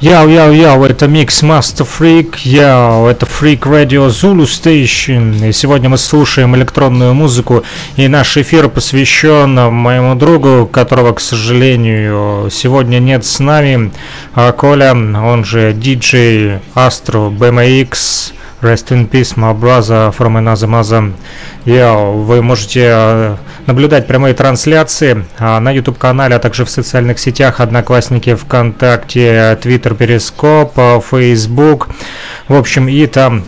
Яу, яу, яу, это Mix Master Freak, яу, это Freak Radio Zulu Station. И сегодня мы слушаем электронную музыку, и наш эфир посвящен моему другу, которого, к сожалению, сегодня нет с нами, а Коля, он же DJ Astro BMX, Rest in Peace, my brother from another mother. Yo, вы можете э, наблюдать прямые трансляции а, на YouTube-канале, а также в социальных сетях Одноклассники, ВКонтакте, Твиттер, Перископ, Facebook. В общем, и там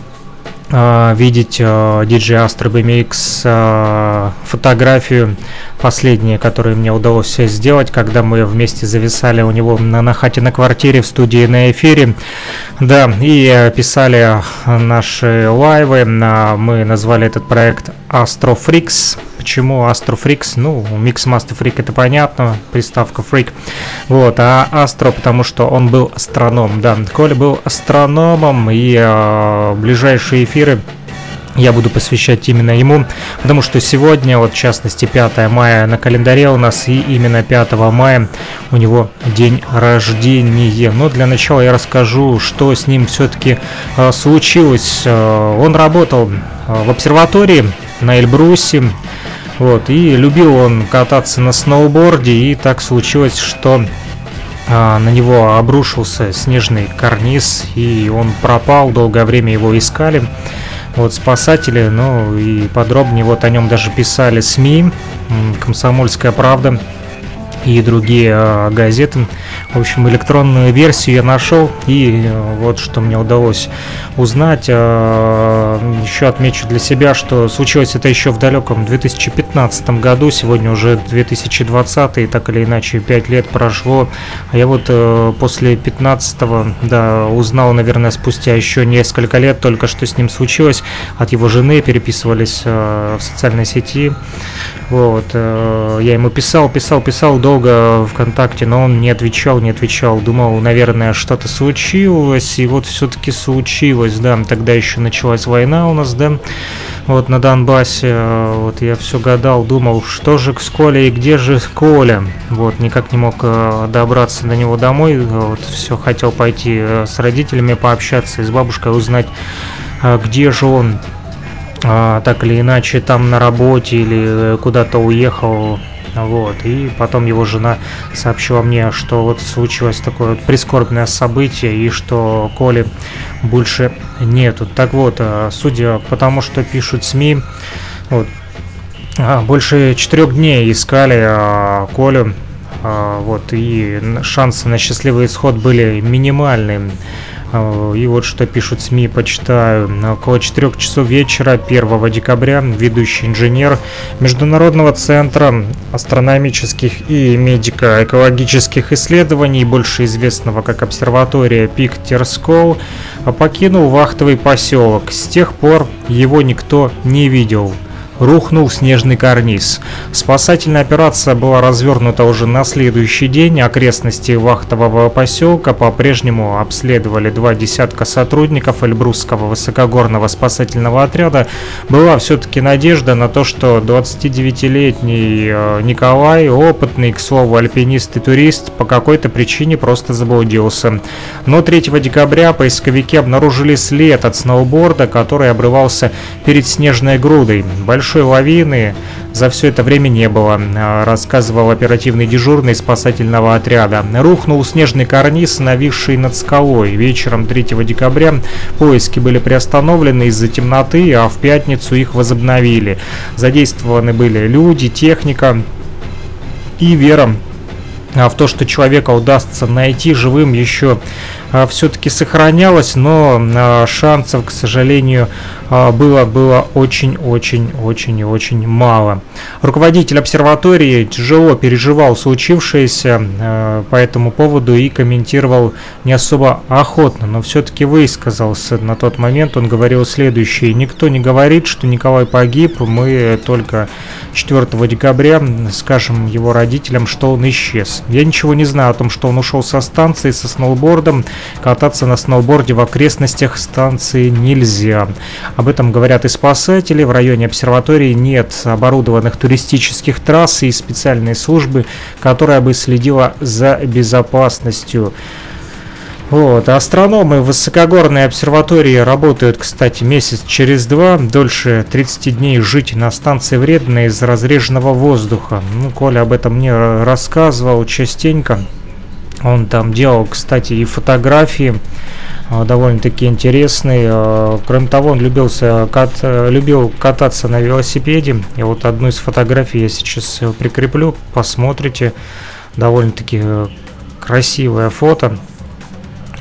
а, видеть DJ Astro BMX фотографию последние, которые мне удалось сделать, когда мы вместе зависали у него на, на хате на квартире в студии на эфире. Да, и писали наши лайвы. Мы назвали этот проект Astro Freaks. Почему Astro Freaks? Ну, Mix Master Freak это понятно, приставка Freak. Вот, а Astro, потому что он был астроном. Да, Коля был астрономом, и э, ближайшие эфиры я буду посвящать именно ему, потому что сегодня, вот в частности 5 мая на календаре у нас, и именно 5 мая у него день рождения. Но для начала я расскажу, что с ним все-таки э, случилось. Э, он работал в обсерватории на Эльбрусе, вот, и любил он кататься на сноуборде, и так случилось, что на него обрушился снежный карниз, и он пропал, долгое время его искали. Вот спасатели, ну и подробнее вот о нем даже писали СМИ, «Комсомольская правда», и другие э, газеты. В общем, электронную версию я нашел, и э, вот что мне удалось узнать. Э, еще отмечу для себя, что случилось это еще в далеком 2015 году, сегодня уже 2020, и так или иначе 5 лет прошло. А я вот э, после 15 да, узнал, наверное, спустя еще несколько лет только, что с ним случилось. От его жены переписывались в социальной сети. Вот, э, я ему писал, писал, писал долго ВКонтакте, но он не отвечал, не отвечал. Думал, наверное, что-то случилось, и вот все-таки случилось, да. Тогда еще началась война у нас, да, вот на Донбассе. Вот я все гадал, думал, что же с Колей и где же Коля. Вот, никак не мог э, добраться до него домой. Вот, все хотел пойти э, с родителями пообщаться, с бабушкой узнать, где же он а, так или иначе там на работе или куда-то уехал. Вот, и потом его жена сообщила мне, что вот случилось такое вот прискорбное событие, и что Коли больше нету. Так вот, а, судя по тому, что пишут СМИ, вот, а, больше четырех дней искали а, Колю, а, вот, и шансы на счастливый исход были минимальные. Э, и вот что пишут СМИ, почитаю. Около 4 часов вечера 1 декабря ведущий инженер Международного центра астрономических и медико-экологических исследований, больше известного как обсерватория Пик Терскол, покинул вахтовый поселок. С тех пор его никто не видел рухнул снежный карниз. Спасательная операция была развернута уже на следующий день. Окрестности вахтового поселка по-прежнему обследовали два десятка сотрудников Эльбрусского высокогорного спасательного отряда. Была все-таки надежда на то, что 29-летний э, Николай, опытный, к слову, альпинист и турист, по какой-то причине просто заблудился. Но 3 декабря поисковики обнаружили след от сноуборда, который обрывался перед снежной грудой. Большой большой лавины за все это время не было, а, рассказывал оперативный дежурный спасательного отряда. Рухнул снежный карниз, нависший над скалой. Вечером 3 декабря поиски были приостановлены из-за темноты, а в пятницу их возобновили. Задействованы были люди, техника и вера в то, что человека удастся найти живым еще а, все-таки сохранялось, но а, шансов, к сожалению, а, было было очень-очень-очень очень мало. Руководитель обсерватории тяжело переживал случившееся по этому поводу и комментировал не особо охотно, но все-таки высказался на тот момент. Он говорил следующее. Никто не говорит, что Николай погиб, мы только 4 декабря скажем его родителям, что он исчез. Я ничего не знаю о том, что он ушел со станции со сноубордом, Кататься на сноуборде в окрестностях станции нельзя. Об этом говорят и спасатели. В районе обсерватории нет оборудованных туристических трасс и специальной службы, которая бы следила за безопасностью. Вот. Астрономы высокогорной обсерватории работают, кстати, месяц через два. Дольше 30 дней жить на станции вредно из разреженного воздуха. Ну, Коля об этом мне рассказывал частенько. Он там делал, кстати, и фотографии а, довольно-таки интересные. А, кроме того, он любился, кат, любил кататься на велосипеде. И вот одну из фотографий я сейчас прикреплю, посмотрите. Довольно-таки э, красивое фото.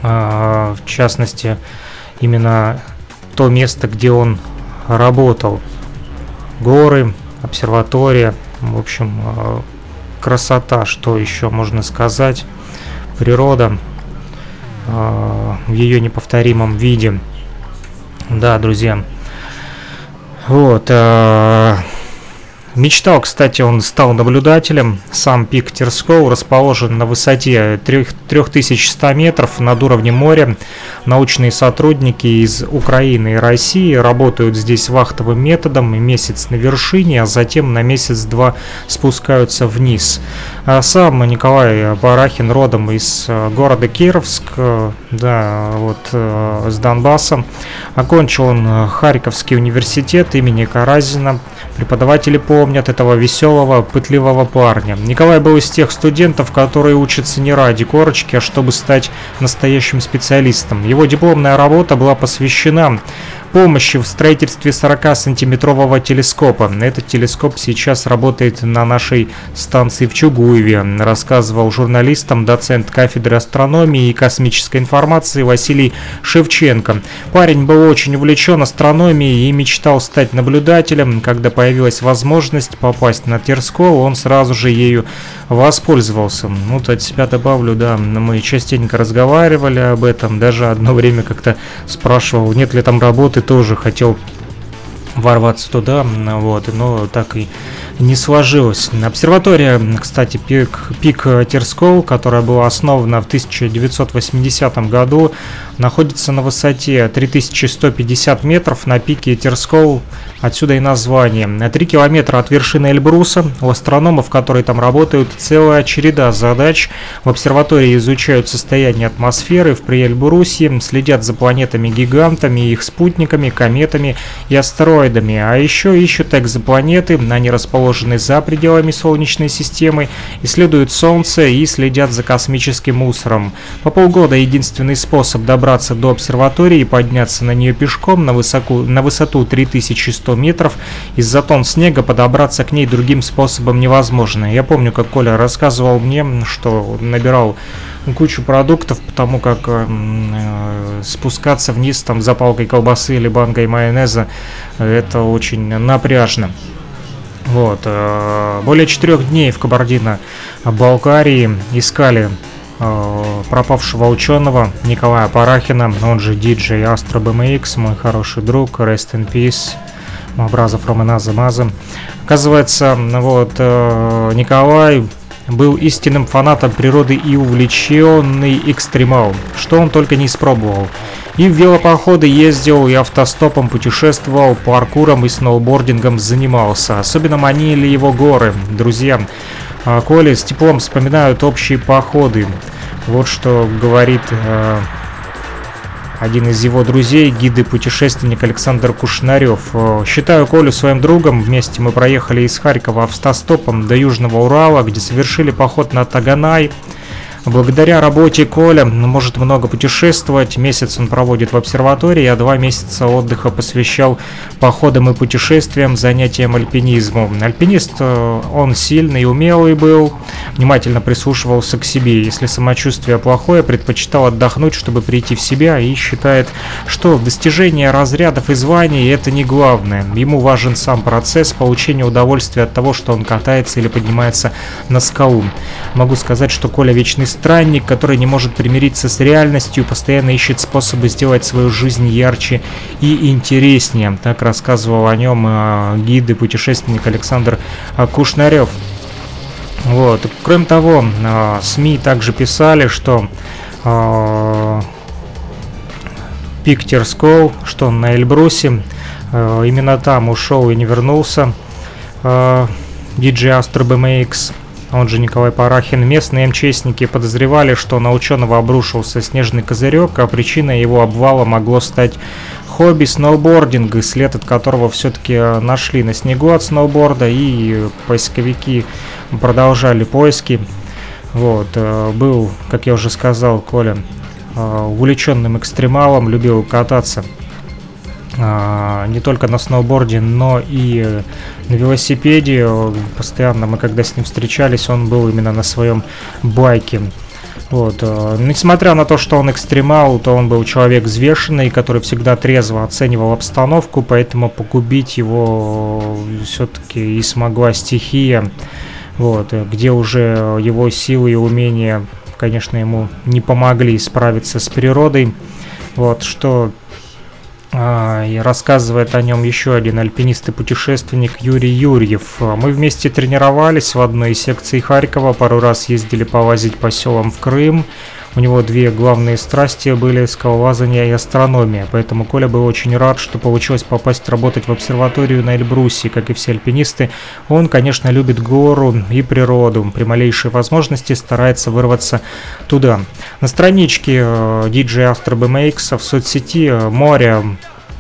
А, в частности, именно то место, где он работал. Горы, обсерватория, в общем, красота, что еще можно сказать природа э, в ее неповторимом виде. Да, друзья. Вот. Мечтал, кстати, он стал наблюдателем. Сам пик Терскоу расположен на высоте 3100 метров над уровнем моря. Научные сотрудники из Украины и России работают здесь вахтовым методом месяц на вершине, а затем на месяц-два спускаются вниз. Сам Николай Барахин родом из э, города Кировск, э, да, вот э, с Донбасса. Окончил он Харьковский университет имени Каразина. Преподаватели помнят этого веселого, пытливого парня. Николай был из тех студентов, которые учатся не ради корочки, а чтобы стать настоящим специалистом. Его дипломная работа была посвящена помощи в строительстве 40-сантиметрового телескопа. Этот телескоп сейчас работает на нашей станции в Чугуеве, рассказывал журналистам доцент кафедры астрономии и космической информации Василий Шевченко. Парень был очень увлечен астрономией и мечтал стать наблюдателем. Когда появилась возможность попасть на Терскол, он сразу же ею воспользовался. Ну, от себя добавлю, да, мы частенько разговаривали об этом, даже одно время как-то спрашивал, нет ли там работы, тоже хотел ворваться туда, вот, но так и не сложилось. Обсерватория, кстати, пик, пик Терскол, которая была основана в 1980 году, находится на высоте 3150 метров на пике Терскол, отсюда и название. 3 километра от вершины Эльбруса, у астрономов, которые там работают, целая череда задач. В обсерватории изучают состояние атмосферы в Приэльбрусе, следят за планетами-гигантами, их спутниками, кометами и астероидами, а еще ищут экзопланеты, они расположены за пределами Солнечной системы, исследуют Солнце и следят за космическим мусором. По полгода единственный способ добраться до обсерватории и подняться на нее пешком на, высоку, на высоту 3100 метров. Из-за тон снега подобраться к ней другим способом невозможно. Я помню, как Коля рассказывал мне, что набирал кучу продуктов, потому как э, э, спускаться вниз там за палкой колбасы или банкой майонеза это очень напряжно. Вот. Э, более четырех дней в Кабардино-Балкарии искали Э, пропавшего ученого Николая Парахина, он же DJ Astro BMX, мой хороший друг, Rest in Peace, Мабразов Романаза Маза. Оказывается, вот э, Николай был истинным фанатом природы и увлеченный экстремал, что он только не испробовал. И в велопоходы ездил, и автостопом путешествовал, паркуром и сноубордингом занимался. Особенно манили его горы. Друзья, а Коли с теплом вспоминают общие походы. Вот что говорит э, один из его друзей, гид и путешественник Александр Кушнарев. Э, считаю Колю своим другом. Вместе мы проехали из Харькова автостопом до Южного Урала, где совершили поход на Таганай. Благодаря работе Коля может много путешествовать. Месяц он проводит в обсерватории, а два месяца отдыха посвящал походам и путешествиям, занятиям альпинизмом. Альпинист э, он сильный и умелый был, внимательно прислушивался к себе. Если самочувствие плохое, предпочитал отдохнуть, чтобы прийти в себя и считает, что достижение разрядов и званий это не главное. Ему важен сам процесс получения удовольствия от того, что он катается или поднимается на скалу. Могу сказать, что Коля вечный странник, который не может примириться с реальностью, постоянно ищет способы сделать свою жизнь ярче и интереснее. Так рассказывал о нем э, гид и путешественник Александр э, Кушнарев. Вот. Кроме того, э, СМИ также писали, что э, Пик что он на Эльбрусе, э, именно там ушел и не вернулся. DJ Astro BMX он же Николай Парахин. Местные МЧСники подозревали, что на ученого обрушился снежный козырек, а причиной его обвала могло стать хобби сноубординг, след от которого все-таки нашли на снегу от сноуборда, и поисковики продолжали поиски. Вот, э, был, как я уже сказал, Коля, э, увлеченным экстремалом, любил кататься э, не только на сноуборде, но и на велосипеде. Постоянно мы, когда с ним встречались, он был именно на своем байке. Вот. Несмотря на то, что он экстремал, то он был человек взвешенный, который всегда трезво оценивал обстановку, поэтому погубить его все-таки и смогла стихия вот, э, где уже его силы и умения, конечно, ему не помогли справиться с природой, вот, что и рассказывает о нем еще один альпинист и путешественник Юрий Юрьев. Мы вместе тренировались в одной из секций Харькова, пару раз ездили полазить по селам в Крым, у него две главные страсти были скалолазание и астрономия, поэтому Коля был очень рад, что получилось попасть работать в обсерваторию на Эльбрусе, как и все альпинисты. Он, конечно, любит гору и природу, при малейшей возможности старается вырваться туда. На страничке э, DJ Astro BMX в соцсети э, море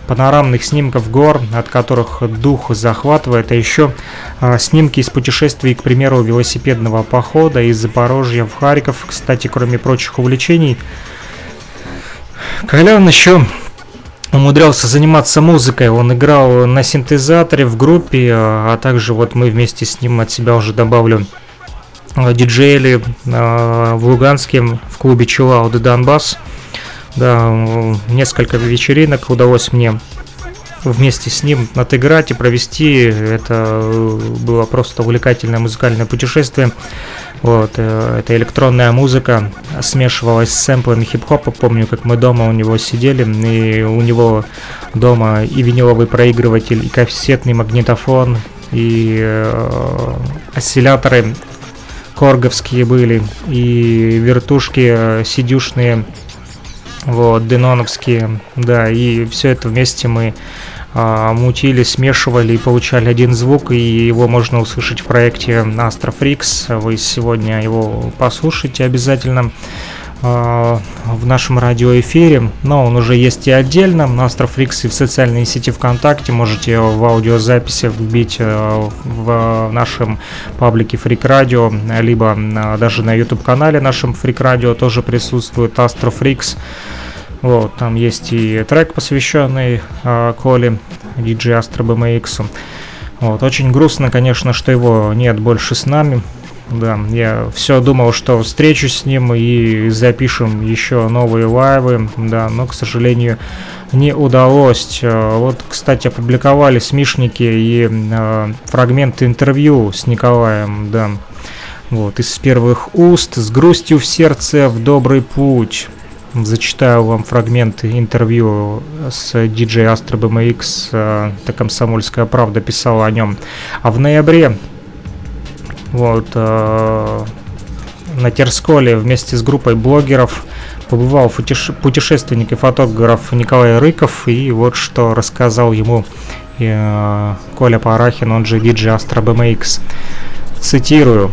панорамных снимков гор, от которых дух захватывает, а еще а, снимки из путешествий, к примеру, велосипедного похода из Запорожья в Харьков. Кстати, кроме прочих увлечений, Колян еще умудрялся заниматься музыкой. Он играл на синтезаторе в группе, а, а также вот мы вместе с ним от себя уже добавлю а, диджеяли в Луганске в клубе Chill Out Донбасс. Да, несколько вечеринок удалось мне вместе с ним отыграть и провести. Это было просто увлекательное музыкальное путешествие. Вот, э, это электронная музыка смешивалась с сэмплами хип-хопа. Помню, как мы дома у него сидели, и у него дома и виниловый проигрыватель, и кассетный магнитофон, и э, осцилляторы корговские были, и вертушки э, сидюшные вот, деноновские, да, и все это вместе мы а, мутили, смешивали и получали один звук, и его можно услышать в проекте Astrofrix. Вы сегодня его послушайте обязательно. А, в нашем радиоэфире, но он уже есть и отдельно на Астрофрикс и в социальной сети ВКонтакте. Можете в аудиозаписи вбить э, в нашем паблике Фрик Радио, либо даже на YouTube канале нашем Фрик Радио тоже присутствует Астрофрикс. Вот, там есть и трек, посвященный э, Коле, DJ Astro BMX. Вот, очень грустно, конечно, что его нет больше с нами. Да, я все думал, что встречусь с ним и запишем еще новые лайвы, да, но, к сожалению, не удалось. Э, вот, кстати, опубликовали смешники и э, фрагменты интервью с Николаем, да. Вот, из первых уст, с грустью в сердце в добрый путь. Зачитаю вам фрагмент интервью с DJ Astro BMX, э, «Комсомольская правда» писала о нем. А в ноябре вот, э, на Терсколе вместе с группой блогеров побывал путешественник и фотограф Николай Рыков, и вот что рассказал ему э, Коля Парахин, он же DJ Astro BMX. Цитирую.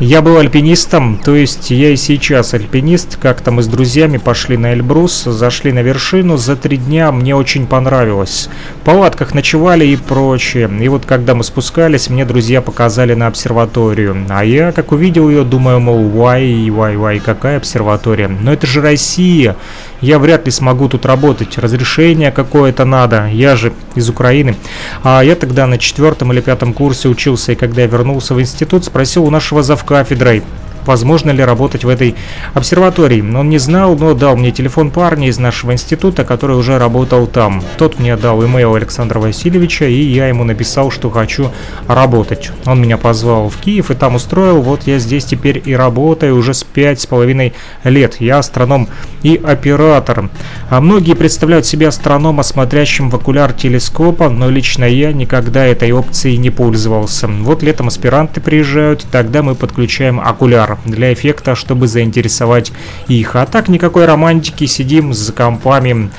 Я был альпинистом, то есть я и сейчас альпинист. Как-то мы с друзьями пошли на Эльбрус, зашли на вершину. За три дня мне очень понравилось. В палатках ночевали и прочее. И вот когда мы спускались, мне друзья показали на обсерваторию. А я, как увидел ее, думаю, мол, вай, вай, вай, какая обсерватория? Но это же Россия. Я вряд ли смогу тут работать. Разрешение какое-то надо. Я же из Украины. А я тогда на четвертом или пятом курсе учился, и когда я вернулся в институт, спросил у нашего завкафедрой, возможно ли работать в этой обсерватории. Он не знал, но дал мне телефон парня из нашего института, который уже работал там. Тот мне дал имейл Александра Васильевича, и я ему написал, что хочу работать. Он меня позвал в Киев и там устроил. Вот я здесь теперь и работаю уже с пять с половиной лет. Я астроном и оператор. А многие представляют себя астронома, смотрящим в окуляр телескопа, но лично я никогда этой опцией не пользовался. Вот летом аспиранты приезжают, тогда мы подключаем окуляр для эффекта, чтобы заинтересовать их. А так никакой романтики, сидим за компами.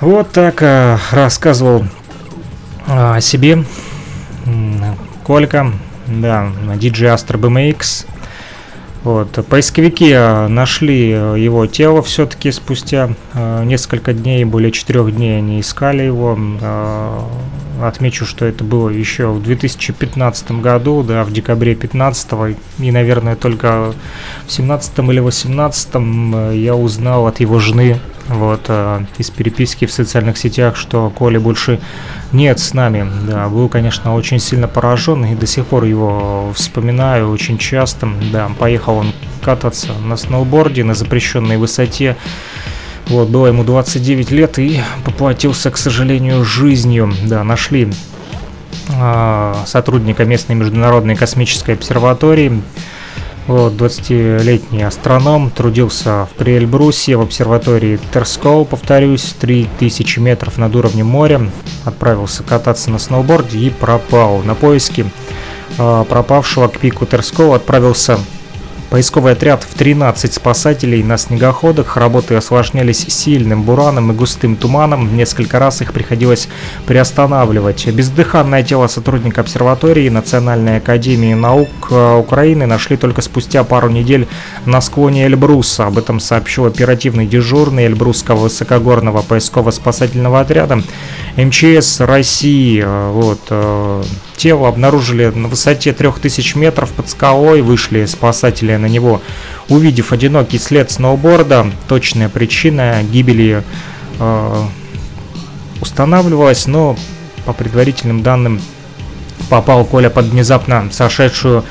Вот так э, рассказывал э, о себе Колька. да, DJ Astro BMX. Вот. Поисковики э, нашли э, его тело все-таки спустя э, несколько дней, более четырех дней они искали его. Отмечу, что это было еще в 2015 году, да, в декабре 15 и, наверное, только в 17 или 18 э, я узнал от его жены вот, э, из переписки в социальных сетях, что Коли больше нет с нами. Да, был, конечно, очень сильно поражен и до сих пор его вспоминаю очень часто. Да, поехал он кататься на сноуборде на запрещенной высоте. Вот, было ему 29 лет и поплатился, к сожалению, жизнью. Да, нашли э, сотрудника местной международной космической обсерватории вот, 20-летний астроном трудился в Приэльбрусе в обсерватории Терскоу, повторюсь, 3000 метров над уровнем моря. Отправился кататься на сноуборде и пропал. На поиски э, пропавшего к пику Терскоу отправился Поисковый отряд в 13 спасателей на снегоходах. Работы осложнялись сильным бураном и густым туманом. Несколько раз их приходилось приостанавливать. Бездыханное тело сотрудника обсерватории Национальной академии наук э, Украины нашли только спустя пару недель на склоне Эльбруса. Об этом сообщил оперативный дежурный Эльбрусского высокогорного поисково-спасательного отряда МЧС России. Э, вот, э, тело обнаружили на высоте 3000 метров под скалой. Вышли спасатели на него. Увидев одинокий след сноуборда, точная причина гибели э, устанавливалась, но по предварительным данным попал Коля под внезапно сошедшую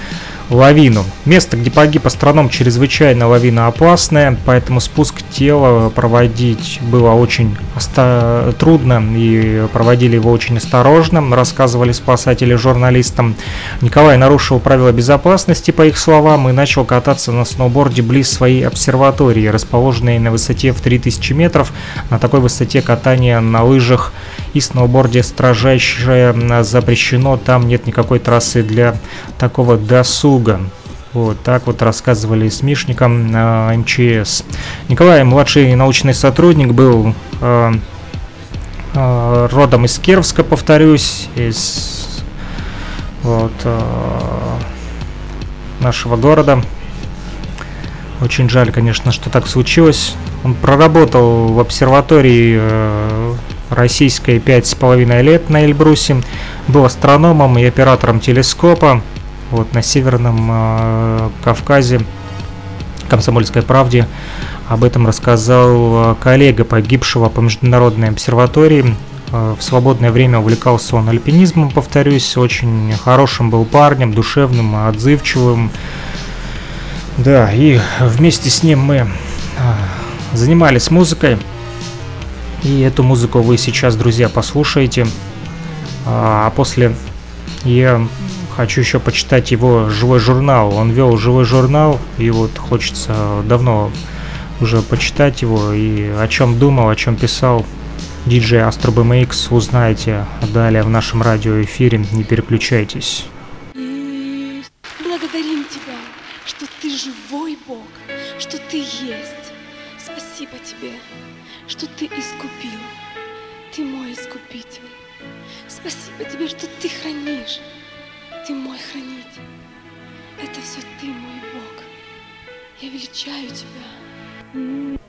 лавину. Место, где погиб астроном, чрезвычайно лавина опасная, поэтому спуск тела проводить было очень трудно и проводили его очень осторожно, рассказывали спасатели журналистам. Николай нарушил правила безопасности, по их словам, и начал кататься на сноуборде близ своей обсерватории, расположенной на высоте в 3000 метров. На такой высоте катание на лыжах и сноуборде строжайше запрещено, там нет никакой трассы для такого досуга. Вот так вот рассказывали СМИшникам э, МЧС. Николай, младший научный сотрудник, был э, э, родом из Кировска, повторюсь, из вот, э, нашего города. Очень жаль, конечно, что так случилось. Он проработал в обсерватории э, с половиной лет на Эльбрусе, был астрономом и оператором телескопа. Вот на Северном э, Кавказе, Комсомольской правде, об этом рассказал э, коллега погибшего по международной обсерватории. Э, в свободное время увлекался он альпинизмом, повторюсь, очень хорошим был парнем, душевным, отзывчивым. Да, и вместе с ним мы э, занимались музыкой. И эту музыку вы сейчас, друзья, послушаете. А после я хочу еще почитать его живой журнал. Он вел живой журнал, и вот хочется давно уже почитать его и о чем думал, о чем писал диджей Astro BMX узнаете далее в нашем радиоэфире. Не переключайтесь. Благодарим тебя, что ты живой Бог, что ты есть. Спасибо тебе что Ты искупил. Ты мой искупитель. Спасибо Тебе, что Ты хранишь. Ты мой хранитель. Это все Ты, мой Бог. Я величаю Тебя.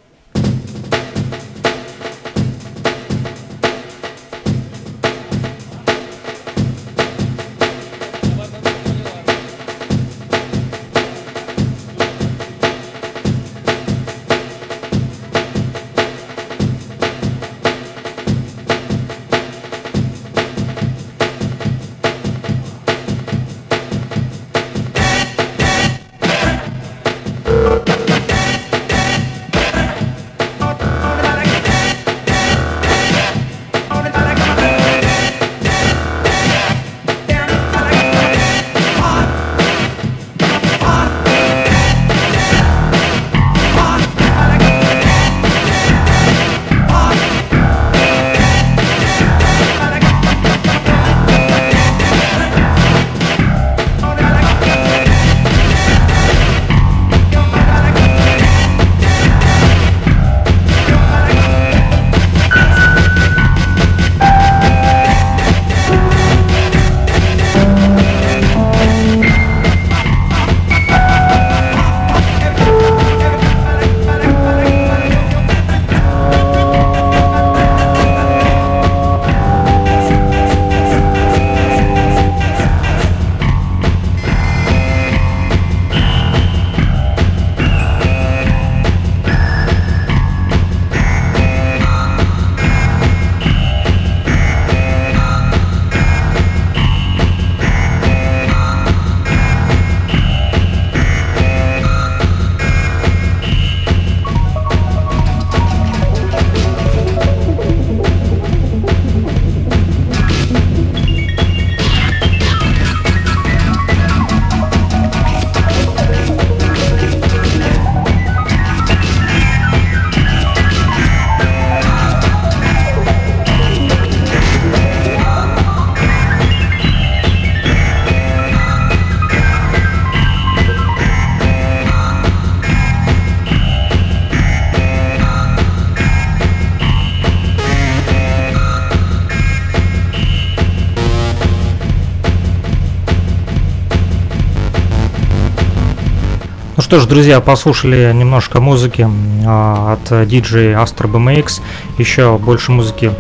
Что ж, друзья, послушали немножко музыки а, от диджея Astro BMX. Еще больше музыки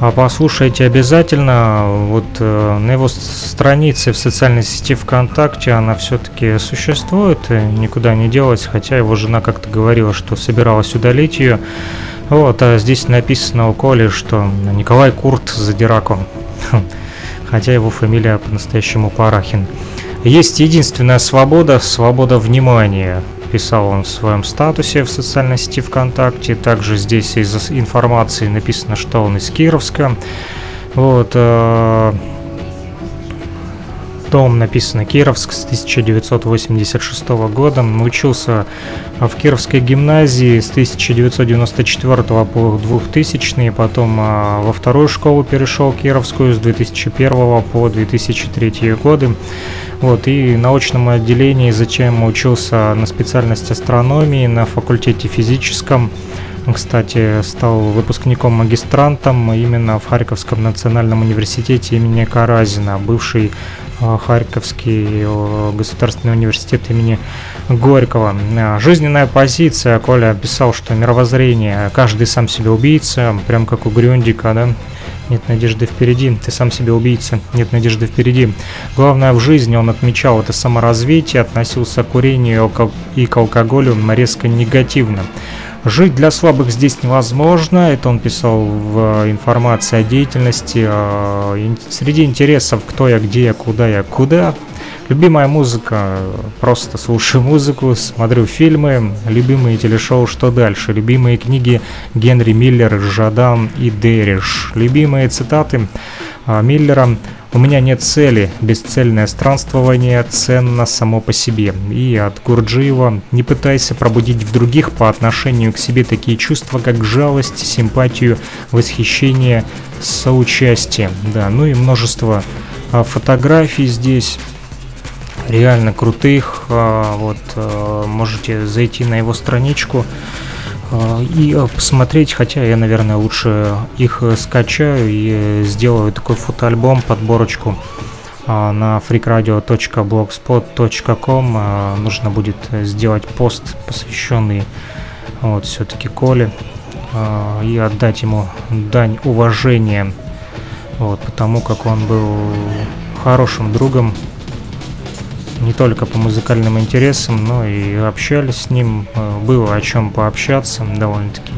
а послушайте обязательно. Вот э, на его странице в социальной сети ВКонтакте она все-таки существует, никуда не делась, хотя его жена как-то говорила, что собиралась удалить ее. Вот, а здесь написано у Коли, что Николай Курт Задирако, хотя его фамилия по-настоящему Парахин. Есть единственная свобода, свобода внимания писал он в своем статусе в социальной сети ВКонтакте. Также здесь из информации написано, что он из Кировска. Вот. Э, дом написано Кировск с 1986 года. Учился в Кировской гимназии с 1994 по 2000, потом э, во вторую школу перешел Кировскую с 2001 по 2003 годы. Вот, и научном отделении зачем учился на специальности астрономии на факультете физическом. Кстати, стал выпускником магистрантом именно в Харьковском национальном университете имени Каразина, бывший э, Харьковский государственный университет имени Горького. Э, жизненная позиция, Коля писал, что мировоззрение, каждый сам себе убийца, прям как у Грюндика, да, нет надежды впереди, ты сам себе убийца, нет надежды впереди. Главное в жизни он отмечал это саморазвитие, относился к курению и к алкоголю резко негативно. Жить для слабых здесь невозможно, это он писал в информации о деятельности, среди интересов, кто я, где я, куда я, куда, Любимая музыка, просто слушаю музыку, смотрю фильмы, любимые телешоу «Что дальше?», любимые книги Генри Миллер, Жадан и Дериш, любимые цитаты а, Миллера «У меня нет цели, бесцельное странствование ценно само по себе». И от Гурджиева «Не пытайся пробудить в других по отношению к себе такие чувства, как жалость, симпатию, восхищение, соучастие». Да, ну и множество а, фотографий здесь реально крутых. А, вот а, можете зайти на его страничку а, и посмотреть, хотя я, наверное, лучше их скачаю и сделаю такой фотоальбом, подборочку на freakradio.blogspot.com нужно будет сделать пост, посвященный вот все-таки Коле и отдать ему дань уважения вот, потому как он был хорошим другом не только по музыкальным интересам, но и общались с ним, э, было о чем пообщаться, довольно-таки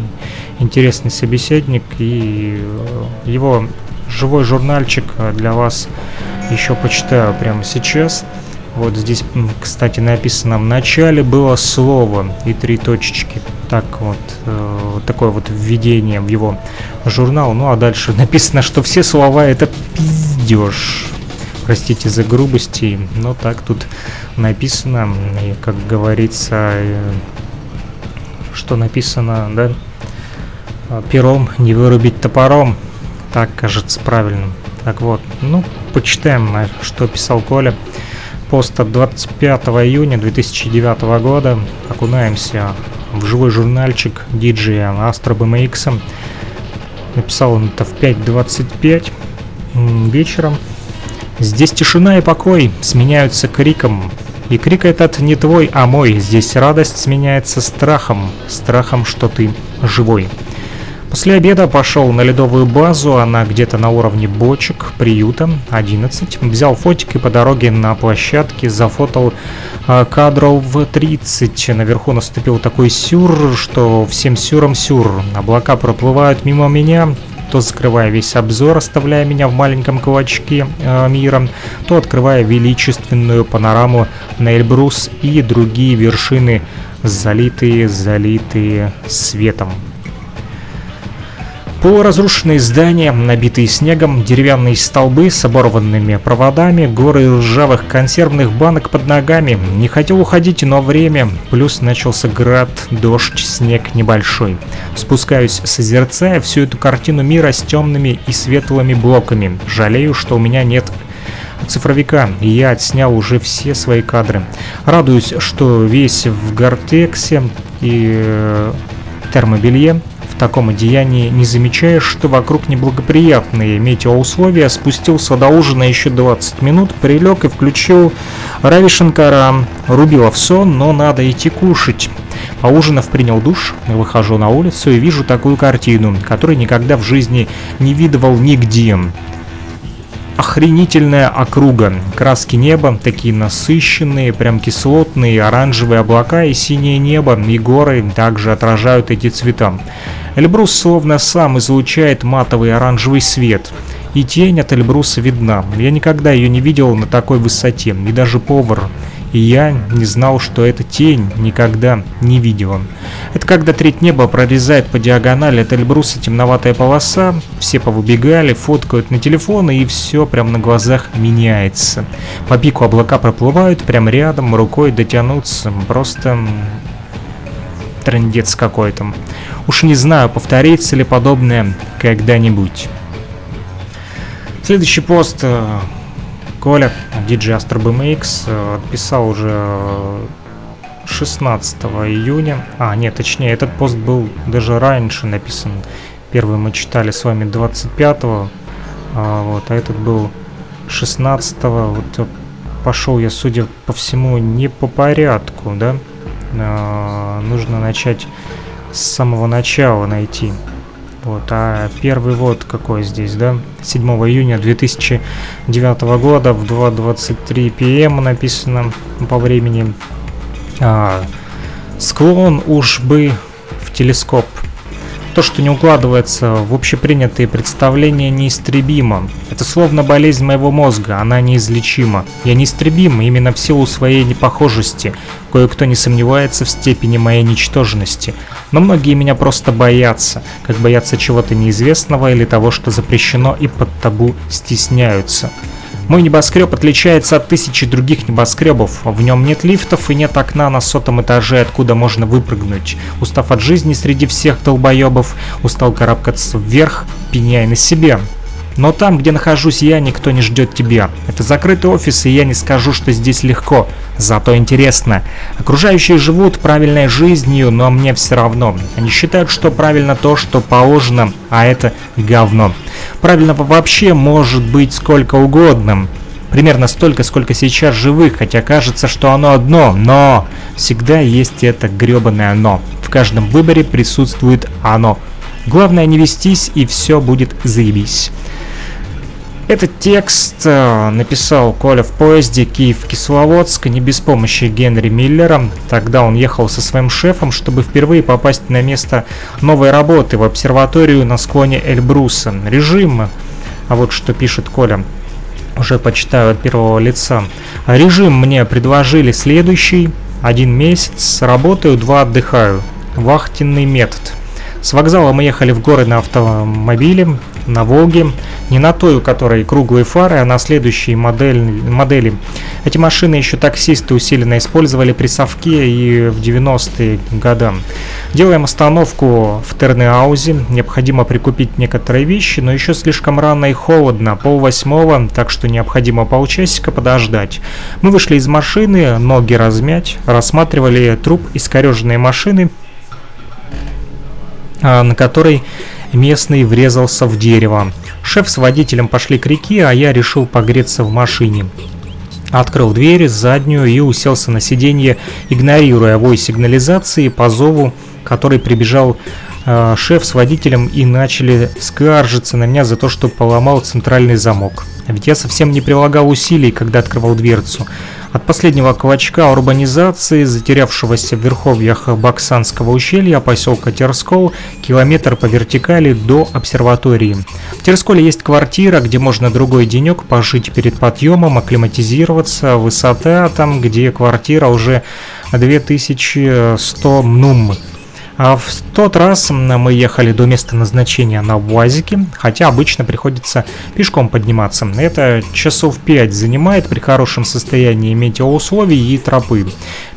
интересный собеседник, и э, его живой журнальчик э, для вас еще почитаю прямо сейчас. Вот здесь, кстати, написано в начале было слово и три точечки. Так вот, э, такое вот введение в его журнал. Ну а дальше написано, что все слова это пиздеж. Простите за грубости, но так тут написано, и как говорится, э, что написано, да, а, пером не вырубить топором, так кажется правильным. Так вот, ну, почитаем, э, что писал Коля. Пост от 25 июня 2009 года. Окунаемся в живой журнальчик диджея Astro BMX. Написал он это в 5.25 вечером. Здесь тишина и покой сменяются криком. И крик этот не твой, а мой. Здесь радость сменяется страхом. Страхом, что ты живой. После обеда пошел на ледовую базу, она где-то на уровне бочек, приюта, 11. Взял фотик и по дороге на площадке зафотал э, кадров 30. Наверху наступил такой сюр, что всем сюром сюр. Облака проплывают мимо меня, то закрывая весь обзор, оставляя меня в маленьком клочке э, мира, то открывая величественную панораму на Эльбрус и другие вершины, залитые, залитые светом. Полуразрушенные здания, набитые снегом, деревянные столбы с оборванными проводами, горы ржавых консервных банок под ногами. Не хотел уходить, но время. Плюс начался град, дождь, снег небольшой. Спускаюсь, созерцая всю эту картину мира с темными и светлыми блоками. Жалею, что у меня нет цифровика, и я отснял уже все свои кадры. Радуюсь, что весь в Гортексе и э, термобелье, таком одеянии не замечаешь, что вокруг неблагоприятные метеоусловия, спустился до ужина еще 20 минут, прилег и включил Рави Шанкара. Рубила в сон, но надо идти кушать. Поужинав, принял душ, выхожу на улицу и вижу такую картину, которую никогда в жизни не видывал нигде охренительная округа. Краски неба такие насыщенные, прям кислотные, оранжевые облака и синее небо, и горы также отражают эти цвета. Эльбрус словно сам излучает матовый оранжевый свет. И тень от Эльбруса видна. Я никогда ее не видел на такой высоте, и даже повар и я не знал, что эта тень никогда не видел. Это когда треть неба прорезает по диагонали от Эльбруса темноватая полоса, все повыбегали, фоткают на телефоны и все прям на глазах меняется. По пику облака проплывают, прям рядом, рукой дотянуться, просто трендец какой-то. Уж не знаю, повторится ли подобное когда-нибудь. Следующий пост э, Коля, DJ Astro BMX, отписал уже 16 июня. А, нет, точнее, этот пост был даже раньше написан. Первый мы читали с вами 25-го, а, вот, а этот был 16-го. Вот пошел я, судя по всему, не по порядку, да? Нужно начать с самого начала найти. Вот, а первый вот какой здесь, да? 7 июня 2009 года в 2.23 пм написано по времени. А, склон уж бы в телескоп. То, что не укладывается в общепринятые представления, неистребимо. Это словно болезнь моего мозга, она неизлечима. Я неистребим именно в силу своей непохожести. Кое-кто не сомневается в степени моей ничтожности. Но многие меня просто боятся, как боятся чего-то неизвестного или того, что запрещено и под табу стесняются. Мой небоскреб отличается от тысячи других небоскребов. В нем нет лифтов и нет окна на сотом этаже, откуда можно выпрыгнуть. Устав от жизни среди всех долбоебов, устал карабкаться вверх, пеняя на себе. Но там, где нахожусь я, никто не ждет тебя. Это закрытый офис, и я не скажу, что здесь легко. Зато интересно. Окружающие живут правильной жизнью, но мне все равно. Они считают, что правильно то, что положено, а это говно. Правильного вообще может быть сколько угодно. Примерно столько, сколько сейчас живых, хотя кажется, что оно одно, но всегда есть это гребаное «но». В каждом выборе присутствует оно. Главное не вестись, и все будет заебись. Этот текст э, написал Коля в поезде Киев-Кисловодск не без помощи Генри Миллера. Тогда он ехал со своим шефом, чтобы впервые попасть на место новой работы в обсерваторию на склоне Эльбруса. Режим, а вот что пишет Коля, уже почитаю от первого лица. Режим мне предложили следующий. Один месяц работаю, два отдыхаю. Вахтенный метод. С вокзала мы ехали в горы на автомобиле, на Волге, не на той, у которой круглые фары, а на следующей модель, модели. Эти машины еще таксисты усиленно использовали при совке и в 90-е годы. Делаем остановку в Тернеаузе, необходимо прикупить некоторые вещи, но еще слишком рано и холодно, пол восьмого, так что необходимо полчасика подождать. Мы вышли из машины, ноги размять, рассматривали труп искореженной машины, а, на которой местный врезался в дерево. Шеф с водителем пошли к реке, а я решил погреться в машине. Открыл дверь заднюю и уселся на сиденье, игнорируя вой сигнализации по зову, который прибежал э, шеф с водителем и начали скаржиться на меня за то, что поломал центральный замок. Ведь я совсем не прилагал усилий, когда открывал дверцу. От последнего клочка урбанизации, затерявшегося в верховьях Баксанского ущелья, поселка Терскол, километр по вертикали до обсерватории. В Терсколе есть квартира, где можно другой денек пожить перед подъемом, акклиматизироваться, высота там, где квартира уже 2100 мнум. А в тот раз мы ехали до места назначения на УАЗике, хотя обычно приходится пешком подниматься. Это часов 5 занимает при хорошем состоянии метеоусловий и тропы.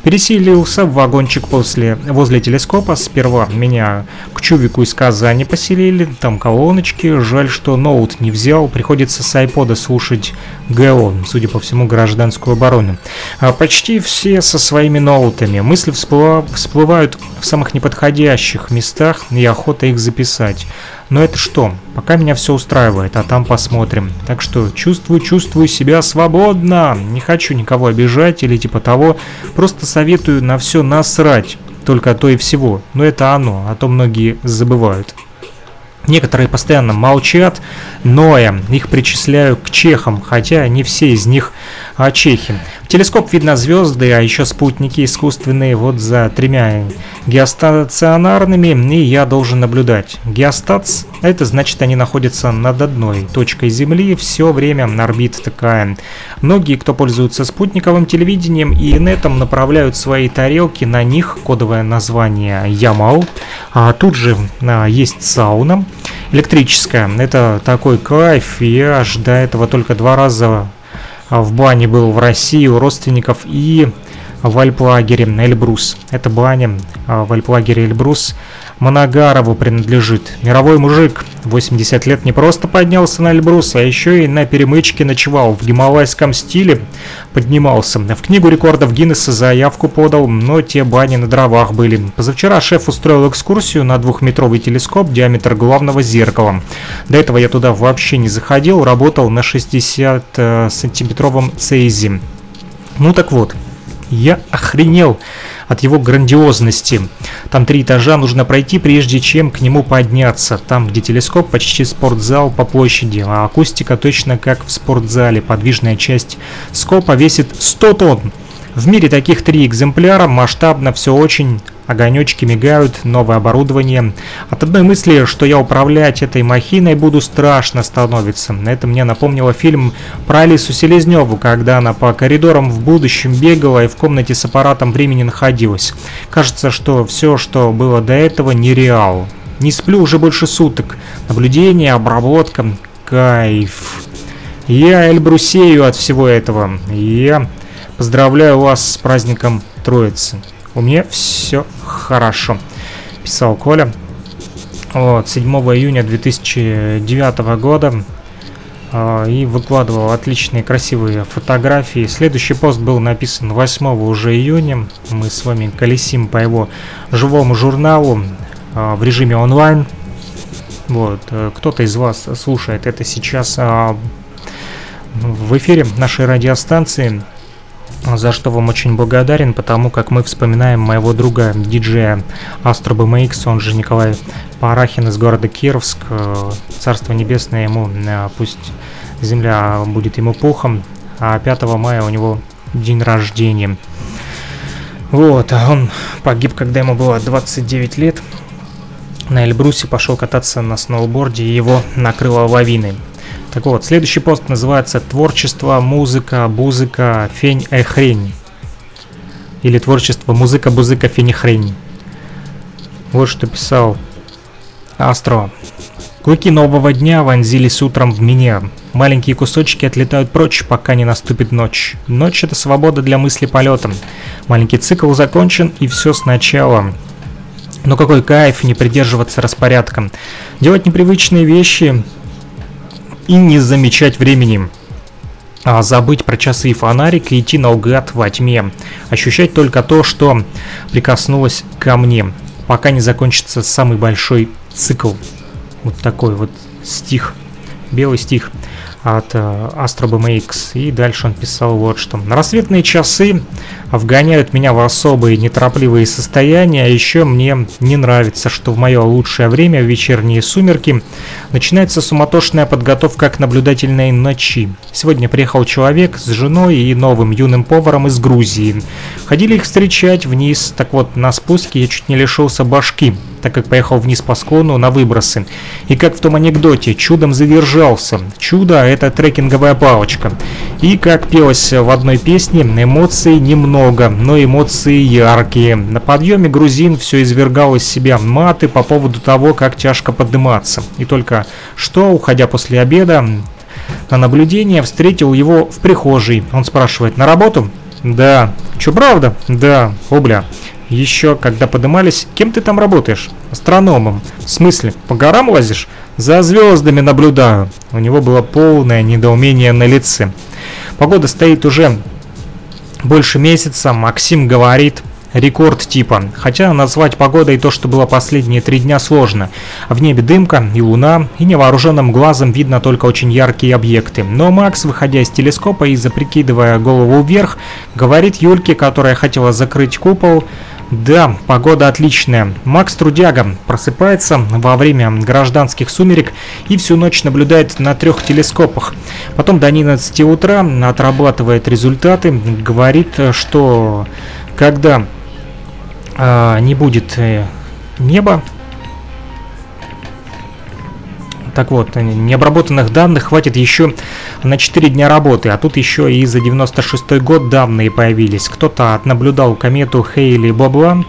Переселился в вагончик после, возле телескопа. Сперва меня к Чувику из Казани поселили, там колоночки. Жаль, что ноут не взял, приходится с айпода слушать ГО, судя по всему, гражданскую оборону. А почти все со своими ноутами. Мысли всплывают в самых неподходящих подходящих местах и охота их записать. Но это что? Пока меня все устраивает, а там посмотрим. Так что чувствую, чувствую себя свободно. Не хочу никого обижать или типа того. Просто советую на все насрать. Только то и всего. Но это оно, а то многие забывают. Некоторые постоянно молчат, но я их причисляю к чехам, хотя не все из них а, чехи. В телескоп видно звезды, а еще спутники искусственные вот за тремя геостационарными, и я должен наблюдать. Геостац – это значит они находятся над одной точкой Земли, все время орбита такая. Многие, кто пользуются спутниковым телевидением и инетом, направляют свои тарелки на них, кодовое название Ямал. А тут же а, есть сауна электрическая. Это такой кайф. Я аж до этого только два раза в бане был в России у родственников и в альплагере Эльбрус. Это баня а, в альплагере Эльбрус Моногарову принадлежит. Мировой мужик, 80 лет, не просто поднялся на Эльбрус, а еще и на перемычке ночевал. В гималайском стиле поднимался. В книгу рекордов Гиннесса заявку подал, но те бани на дровах были. Позавчера шеф устроил экскурсию на двухметровый телескоп диаметр главного зеркала. До этого я туда вообще не заходил, работал на 60-сантиметровом э, цейзе. Ну так вот, я охренел от его грандиозности. Там три этажа нужно пройти, прежде чем к нему подняться. Там, где телескоп, почти спортзал по площади, а акустика точно как в спортзале. Подвижная часть скопа весит 100 тонн. В мире таких три экземпляра, масштабно все очень, огонечки мигают, новое оборудование. От одной мысли, что я управлять этой махиной буду, страшно становится. Это мне напомнило фильм про Алису Селезневу, когда она по коридорам в будущем бегала и в комнате с аппаратом времени находилась. Кажется, что все, что было до этого, нереал. Не сплю уже больше суток. Наблюдение, обработка, кайф. Я Эльбрусею от всего этого. Я Поздравляю вас с праздником Троицы. У меня все хорошо, писал Коля. Вот, 7 июня 2009 года э, и выкладывал отличные красивые фотографии. Следующий пост был написан 8 уже июня. Мы с вами колесим по его живому журналу э, в режиме онлайн. Вот, э, кто-то из вас слушает это сейчас э, в эфире нашей радиостанции за что вам очень благодарен, потому как мы вспоминаем моего друга диджея Astro BMX, он же Николай Парахин из города Кировск, э, Царство Небесное ему, э, пусть земля будет ему пухом, а 5 мая у него день рождения. Вот, он погиб, когда ему было 29 лет. На Эльбрусе пошел кататься на сноуборде, и его накрыло лавиной. Так вот, следующий пост называется «Творчество, музыка, бузыка, фень, э, хрень». Или «Творчество, музыка, бузыка, фень, хрень». Вот что писал Астро. Клыки нового дня вонзились утром в меня. Маленькие кусочки отлетают прочь, пока не наступит ночь. Ночь — это свобода для мысли полетом. Маленький цикл закончен, и все сначала. Но какой кайф не придерживаться распорядком. Делать непривычные вещи, и не замечать времени. А забыть про часы и фонарик и идти наугад во тьме. Ощущать только то, что прикоснулось ко мне, пока не закончится самый большой цикл. Вот такой вот стих, белый стих от э, Astro BMX. И дальше он писал вот что. Рассветные часы вгоняют меня в особые неторопливые состояния. А еще мне не нравится, что в мое лучшее время, в вечерние сумерки, начинается суматошная подготовка к наблюдательной ночи. Сегодня приехал человек с женой и новым юным поваром из Грузии. Ходили их встречать вниз. Так вот, на спуске я чуть не лишился башки так как поехал вниз по склону на выбросы. И как в том анекдоте, чудом задержался. Чудо – это трекинговая палочка. И как пелось в одной песне, эмоций немного, но эмоции яркие. На подъеме грузин все извергал из себя маты по поводу того, как тяжко подниматься. И только что, уходя после обеда, на наблюдение встретил его в прихожей. Он спрашивает, на работу? Да. Че, правда? Да. О, бля. Еще, когда подымались, кем ты там работаешь? Астрономом. В смысле, по горам лазишь? За звездами наблюдаю. У него было полное недоумение на лице. Погода стоит уже больше месяца. Максим говорит, рекорд типа. Хотя назвать погодой то, что было последние три дня, сложно. В небе дымка и луна, и невооруженным глазом видно только очень яркие объекты. Но Макс, выходя из телескопа и заприкидывая голову вверх, говорит Юльке, которая хотела закрыть купол, да, погода отличная. Макс Трудяга просыпается во время гражданских сумерек и всю ночь наблюдает на трех телескопах. Потом до 11 утра отрабатывает результаты, говорит, что когда э, не будет э, неба, так вот, необработанных данных хватит еще на 4 дня работы, а тут еще и за 96 год данные появились. Кто-то отнаблюдал комету Хейли Бобла,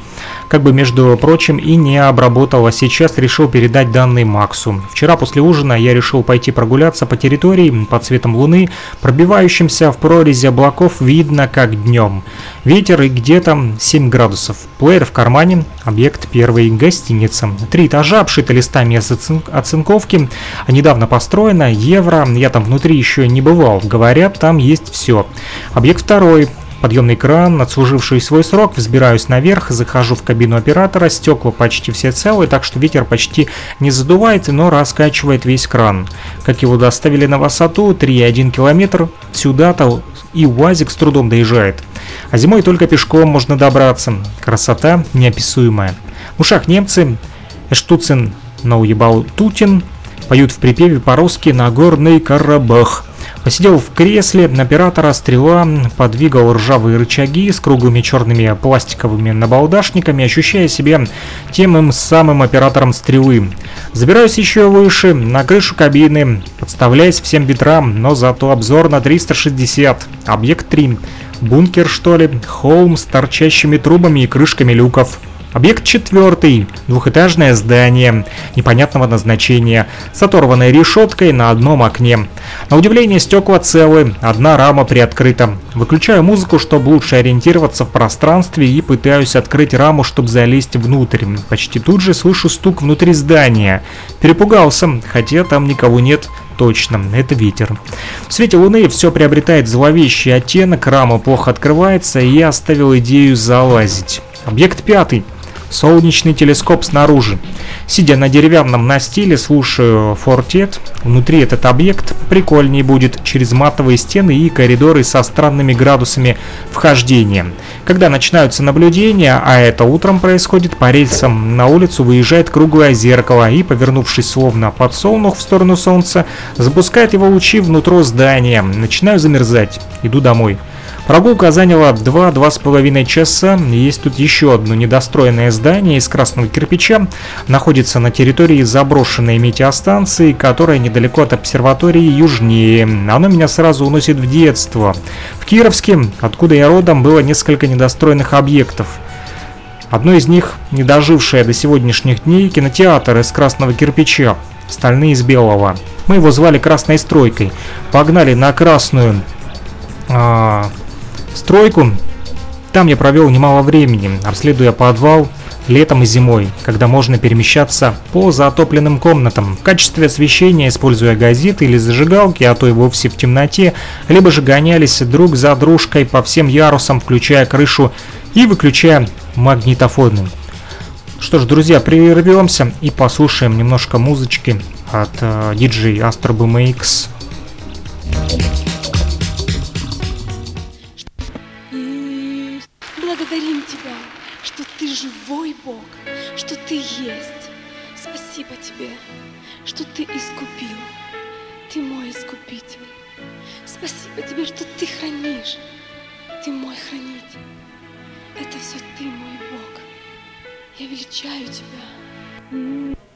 как бы, между прочим, и не обработал, а сейчас решил передать данные Максу. Вчера после ужина я решил пойти прогуляться по территории под цветом луны, пробивающимся в прорези облаков видно как днем. Ветер и где-то 7 градусов. Плеер в кармане, объект первой гостиницы. Три этажа, обшиты листами оцинковки, недавно построено, евро, я там внутри еще не бывал, говорят, там есть все. Объект второй, Подъемный кран, отслуживший свой срок, взбираюсь наверх, захожу в кабину оператора, стекла почти все целые, так что ветер почти не задувает, но раскачивает весь кран. Как его доставили на высоту 3,1 километр, сюда-то и УАЗик с трудом доезжает. А зимой только пешком можно добраться. Красота неописуемая. В ушах немцы, Эштуцин науебал Тутин, поют в припеве по-русски «Нагорный Карабах». Посидел в кресле, оператора стрела подвигал ржавые рычаги с круглыми черными пластиковыми набалдашниками, ощущая себя тем им самым оператором стрелы. Забираюсь еще выше, на крышу кабины, подставляясь всем ветрам, но зато обзор на 360. Объект 3. Бункер, что ли? Холм с торчащими трубами и крышками люков. Объект четвертый. Двухэтажное здание непонятного назначения с оторванной решеткой на одном окне. На удивление стекла целы, одна рама приоткрыта. Выключаю музыку, чтобы лучше ориентироваться в пространстве и пытаюсь открыть раму, чтобы залезть внутрь. Почти тут же слышу стук внутри здания. Перепугался, хотя там никого нет точно, это ветер. В свете луны все приобретает зловещий оттенок, рама плохо открывается, и я оставил идею залазить. Объект пятый солнечный телескоп снаружи. Сидя на деревянном настиле, слушаю фортет. Внутри этот объект прикольнее будет через матовые стены и коридоры со странными градусами вхождения. Когда начинаются наблюдения, а это утром происходит, по рельсам на улицу выезжает круглое зеркало и, повернувшись словно подсолнух в сторону солнца, запускает его лучи внутрь здания. Начинаю замерзать. Иду домой. Прогулка заняла 2-2,5 часа. Есть тут еще одно недостроенное здание из красного кирпича. Находится на территории заброшенной метеостанции, которая недалеко от обсерватории южнее. Оно меня сразу уносит в детство. В Кировске, откуда я родом, было несколько недостроенных объектов. Одно из них, не дожившее до сегодняшних дней, кинотеатр из красного кирпича, стальные из белого. Мы его звали Красной Стройкой. Погнали на Красную а, стройку. Там я провел немало времени, обследуя подвал летом и зимой, когда можно перемещаться по затопленным комнатам, в качестве освещения используя газеты или зажигалки, а то и вовсе в темноте, либо же гонялись друг за дружкой по всем ярусам, включая крышу и выключая магнитофоны. Что ж, друзья, прервемся и послушаем немножко музычки от э, DJ Astro Boom X. величаю тебя.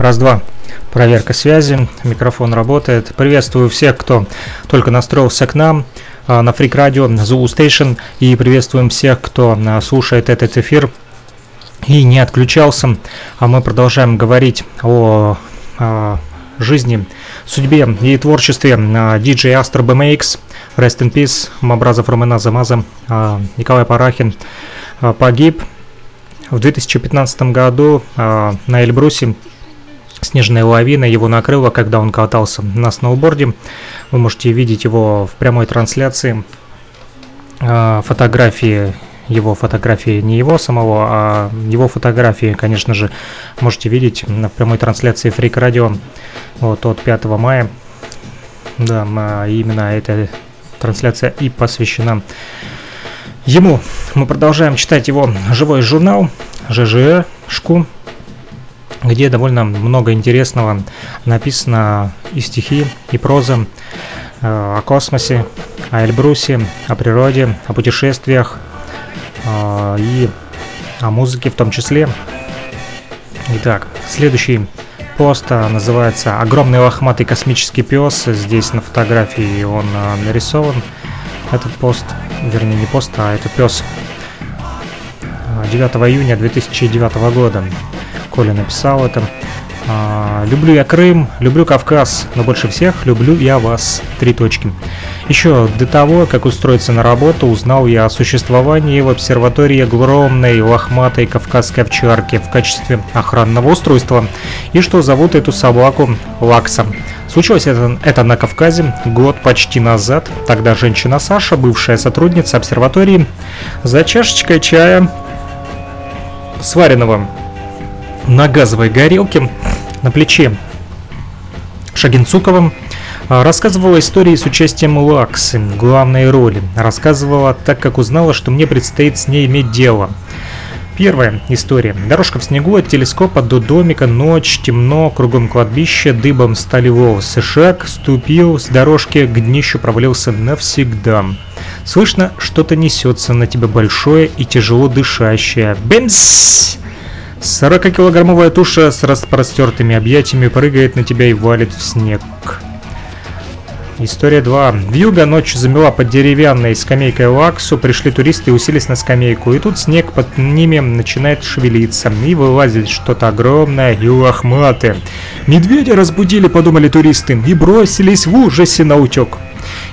Раз-два. Проверка связи, микрофон работает. Приветствую всех, кто только настроился к нам а, на Freak Radio, Zulu Station. И приветствуем всех, кто а, слушает этот эфир и не отключался. А мы продолжаем говорить о, о жизни, судьбе и творчестве DJ Astro BMX, Rest in Peace, Мабразов Романа Замаза, Николай Парахин погиб в 2015 году на Эльбрусе снежная лавина его накрыла, когда он катался на сноуборде. Вы можете видеть его в прямой трансляции. Э, фотографии его фотографии, не его самого, а его фотографии, конечно же, можете видеть в прямой трансляции Freak Radio вот, от 5 мая. Да, именно эта трансляция и посвящена ему. Мы продолжаем читать его живой журнал ЖЖшку, где довольно много интересного написано и стихи, и проза э, о космосе, о Эльбрусе, о природе, о путешествиях э, и о музыке в том числе. Итак, следующий пост э, называется «Огромный лохматый космический пес». Здесь на фотографии он нарисован. Этот пост вернее не пост, а это пес 9 июня 2009 года. Коля написал это. А, люблю я Крым, люблю Кавказ, но больше всех люблю я вас. Три точки. Еще до того, как устроиться на работу, узнал я о существовании в обсерватории огромной лохматой кавказской овчарки в качестве охранного устройства, и что зовут эту собаку Лакса. Случилось это, это на Кавказе год почти назад. Тогда женщина Саша, бывшая сотрудница обсерватории, за чашечкой чая, сваренного на газовой горелке, на плече Шагинцуковым, а, рассказывала истории с участием Лаксы, главной роли. Рассказывала так, как узнала, что мне предстоит с ней иметь дело – Первая история. Дорожка в снегу от телескопа до домика, ночь, темно, кругом кладбище, дыбом стали волосы. Шаг, ступил с дорожки, к днищу провалился навсегда. Слышно, что-то несется на тебя большое и тяжело дышащее. Бенс! 40-килограммовая туша с распростертыми объятиями прыгает на тебя и валит в снег. История 2. Вьюга ночью замела под деревянной скамейкой лаксу, пришли туристы и уселись на скамейку, и тут снег под ними начинает шевелиться, и вылазит что-то огромное и лохматое. Медведя разбудили, подумали туристы, и бросились в ужасе на утек.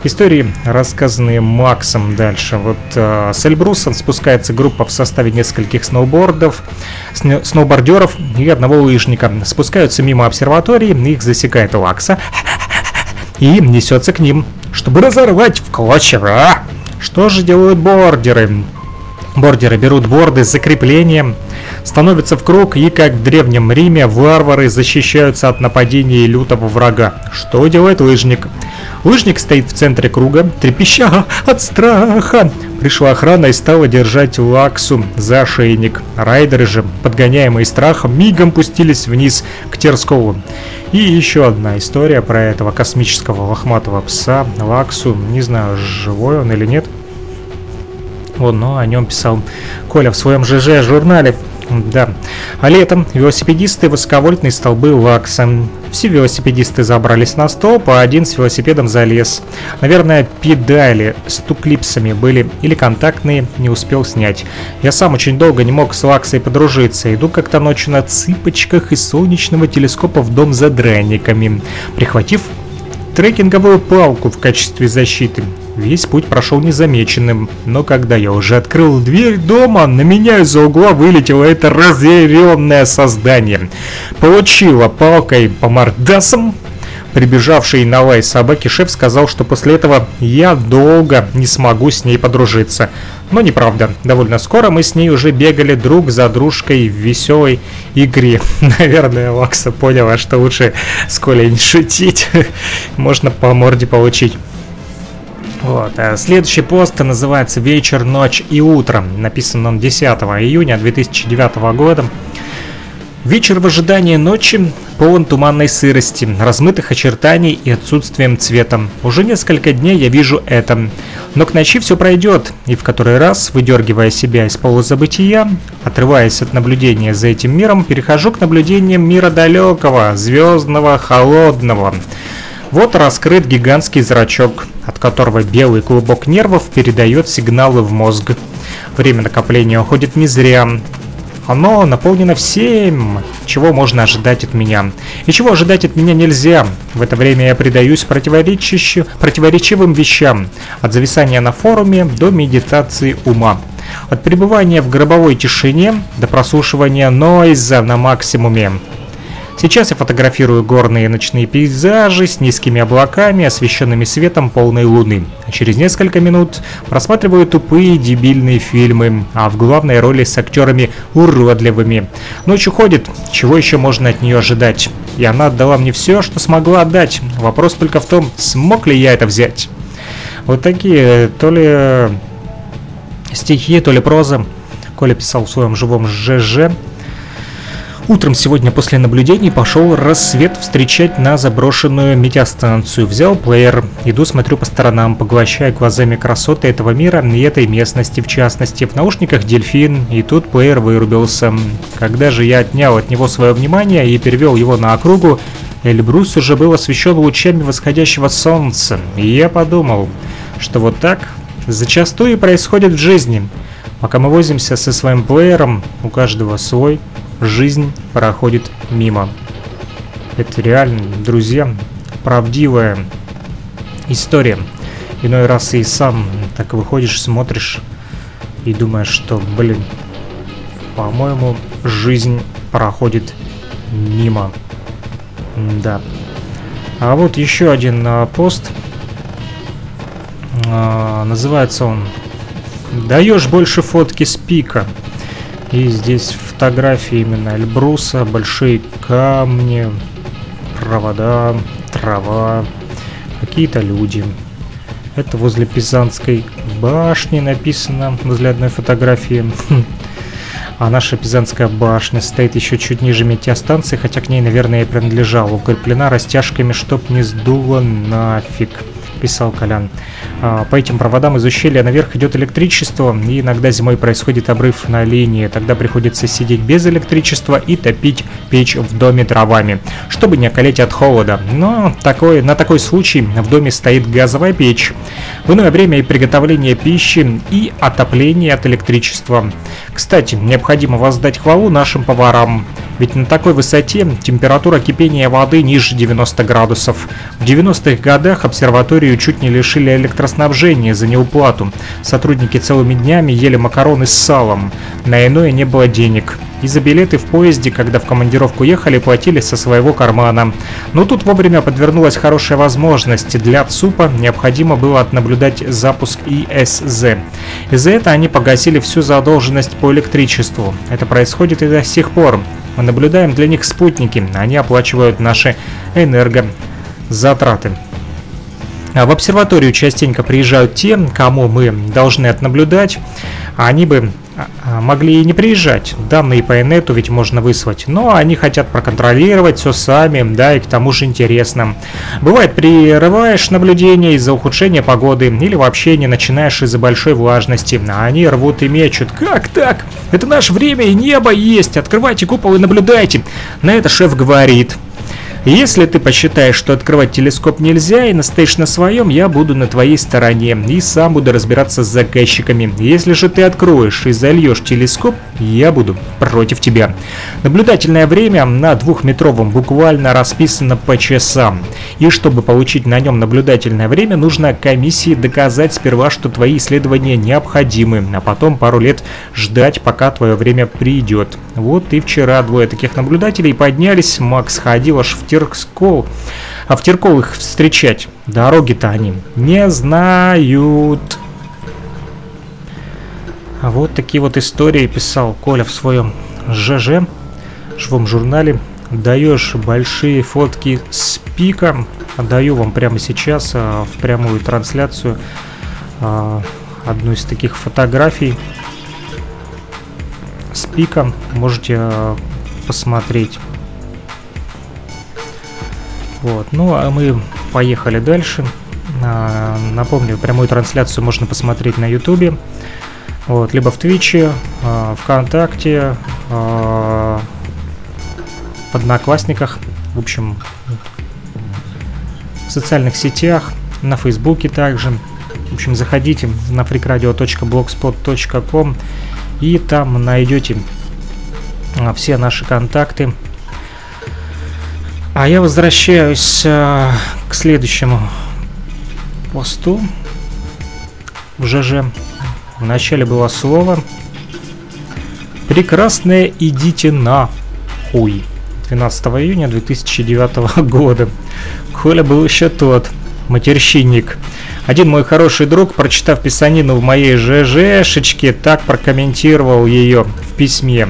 Истории, рассказанные Максом дальше. Вот э, с Эльбрусом спускается группа в составе нескольких сноубордов, сн- сноубордеров и одного лыжника. Спускаются мимо обсерватории, их засекает Лакса и несется к ним, чтобы разорвать в клочья. Что же делают бордеры? Бордеры берут борды с закреплением, становятся в круг и, как в Древнем Риме, варвары защищаются от нападения лютого врага. Что делает лыжник? Лыжник стоит в центре круга, трепеща от страха. Пришла охрана и стала держать Лаксу за ошейник. Райдеры же, подгоняемые страхом, мигом пустились вниз к Терскову. И еще одна история про этого космического лохматого пса Лаксу. Не знаю, живой он или нет. Вот, но о нем писал Коля в своем ЖЖ журнале. Да. А летом велосипедисты высоковольтные столбы Лакса. Все велосипедисты забрались на столб, а один с велосипедом залез. Наверное, педали с туклипсами были или контактные, не успел снять. Я сам очень долго не мог с Лаксой подружиться. Иду как-то ночью на цыпочках из солнечного телескопа в дом за драниками, прихватив трекинговую палку в качестве защиты. Весь путь прошел незамеченным, но когда я уже открыл дверь дома, на меня из-за угла вылетело это разъяренное создание. Получила палкой по мордасам, Прибежавший на лай собаки шеф сказал, что после этого я долго не смогу с ней подружиться. Но неправда. Довольно скоро мы с ней уже бегали друг за дружкой в веселой игре. Наверное, Лакса поняла, что лучше с Колей не шутить. Можно по морде получить. Вот. А следующий пост называется «Вечер, ночь и утро». Написан он 10 июня 2009 года. Вечер в ожидании ночи полон туманной сырости, размытых очертаний и отсутствием цвета. Уже несколько дней я вижу это. Но к ночи все пройдет, и в который раз, выдергивая себя из полузабытия, отрываясь от наблюдения за этим миром, перехожу к наблюдениям мира далекого, звездного, холодного. Вот раскрыт гигантский зрачок, от которого белый клубок нервов передает сигналы в мозг. Время накопления уходит не зря. Оно наполнено всем, чего можно ожидать от меня. И чего ожидать от меня нельзя. В это время я предаюсь противоречивым вещам. От зависания на форуме до медитации ума. От пребывания в гробовой тишине до прослушивания нойза на максимуме. Сейчас я фотографирую горные ночные пейзажи с низкими облаками, освещенными светом полной луны. Через несколько минут просматриваю тупые дебильные фильмы, а в главной роли с актерами уродливыми. Ночь уходит, чего еще можно от нее ожидать? И она отдала мне все, что смогла отдать. Вопрос только в том, смог ли я это взять. Вот такие, то ли стихи, то ли проза. Коля писал в своем живом ЖЖ. Утром сегодня после наблюдений пошел рассвет встречать на заброшенную метеостанцию. Взял плеер, иду смотрю по сторонам, поглощая глазами красоты этого мира и этой местности в частности. В наушниках дельфин, и тут плеер вырубился. Когда же я отнял от него свое внимание и перевел его на округу, Эльбрус уже был освещен лучами восходящего солнца, и я подумал, что вот так зачастую и происходит в жизни. Пока мы возимся со своим плеером, у каждого свой жизнь проходит мимо. Это реально, друзья, правдивая история. Иной раз и сам так выходишь, смотришь и думаешь, что, блин, по-моему, жизнь проходит мимо. Да. А вот еще один а, пост. А, называется он «Даешь больше фотки с пика». И здесь фотографии именно Эльбруса, большие камни, провода, трава, какие-то люди. Это возле Пизанской башни написано, возле одной фотографии. А наша Пизанская башня стоит еще чуть ниже метеостанции, хотя к ней, наверное, и принадлежала. Укреплена растяжками, чтоб не сдуло нафиг писал Колян. А, по этим проводам из ущелья наверх идет электричество, и иногда зимой происходит обрыв на линии. Тогда приходится сидеть без электричества и топить печь в доме дровами, чтобы не околеть от холода. Но такой, на такой случай в доме стоит газовая печь. В иное время и приготовление пищи, и отопление от электричества. Кстати, необходимо воздать хвалу нашим поварам. Ведь на такой высоте температура кипения воды ниже 90 градусов. В 90-х годах обсерваторию чуть не лишили электроснабжения за неуплату. Сотрудники целыми днями ели макароны с салом. На иное не было денег. И за билеты в поезде, когда в командировку ехали, платили со своего кармана. Но тут вовремя подвернулась хорошая возможность. Для ЦУПа необходимо было отнаблюдать запуск ИСЗ. Из-за этого они погасили всю задолженность по электричеству. Это происходит и до сих пор. Мы наблюдаем для них спутники, они оплачивают наши энергозатраты. А в обсерваторию частенько приезжают те, кому мы должны отнаблюдать, а они бы а, а, могли и не приезжать. Данные по инету ведь можно выслать. Но они хотят проконтролировать все сами, да, и к тому же интересно. Бывает, прерываешь наблюдение из-за ухудшения погоды или вообще не начинаешь из-за большой влажности. А они рвут и мечут. Как так? Это наше время и небо есть. Открывайте купол и наблюдайте. На это шеф говорит. Если ты посчитаешь, что открывать телескоп нельзя и настоишь на своем, я буду на твоей стороне и сам буду разбираться с заказчиками. Если же ты откроешь и зальешь телескоп, я буду против тебя. Наблюдательное время на двухметровом буквально расписано по часам. И чтобы получить на нем наблюдательное время, нужно комиссии доказать сперва, что твои исследования необходимы, а потом пару лет ждать, пока твое время придет. Вот и вчера двое таких наблюдателей поднялись, Макс ходил аж в те Теркскол. А в Теркол их встречать. Дороги-то они не знают. А вот такие вот истории писал Коля в своем ЖЖ, живом журнале. Даешь большие фотки с пика. Отдаю вам прямо сейчас а, в прямую трансляцию а, одну из таких фотографий с пика. Можете а, посмотреть. Вот. Ну, а мы поехали дальше. А, напомню, прямую трансляцию можно посмотреть на ютубе. Вот, либо в Твиче, а, ВКонтакте, а, в Одноклассниках, в общем, в социальных сетях, на Фейсбуке также. В общем, заходите на freakradio.blogspot.com и там найдете все наши контакты, а я возвращаюсь э, к следующему посту. В ЖЖ. Вначале было слово. Прекрасное идите на хуй. 12 июня 2009 года. Коля был еще тот, матерщинник. Один мой хороший друг, прочитав писанину в моей ЖЖшечке, так прокомментировал ее в письме.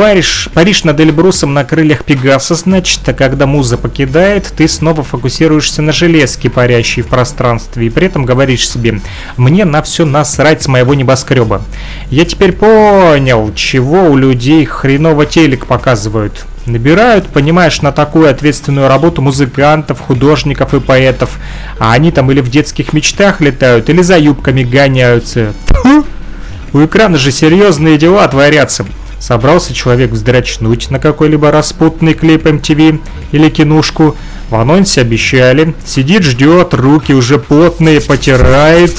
Париж, Париж над Эльбрусом на крыльях Пегаса, значит, а когда муза покидает, ты снова фокусируешься на железке, парящей в пространстве, и при этом говоришь себе, мне на все насрать с моего небоскреба. Я теперь понял, чего у людей хреново телек показывают. Набирают, понимаешь, на такую ответственную работу музыкантов, художников и поэтов, а они там или в детских мечтах летают, или за юбками гоняются. У экрана же серьезные дела творятся. Собрался человек вздрачнуть на какой-либо распутный клип MTV или кинушку. В анонсе обещали. Сидит, ждет, руки уже потные, потирает.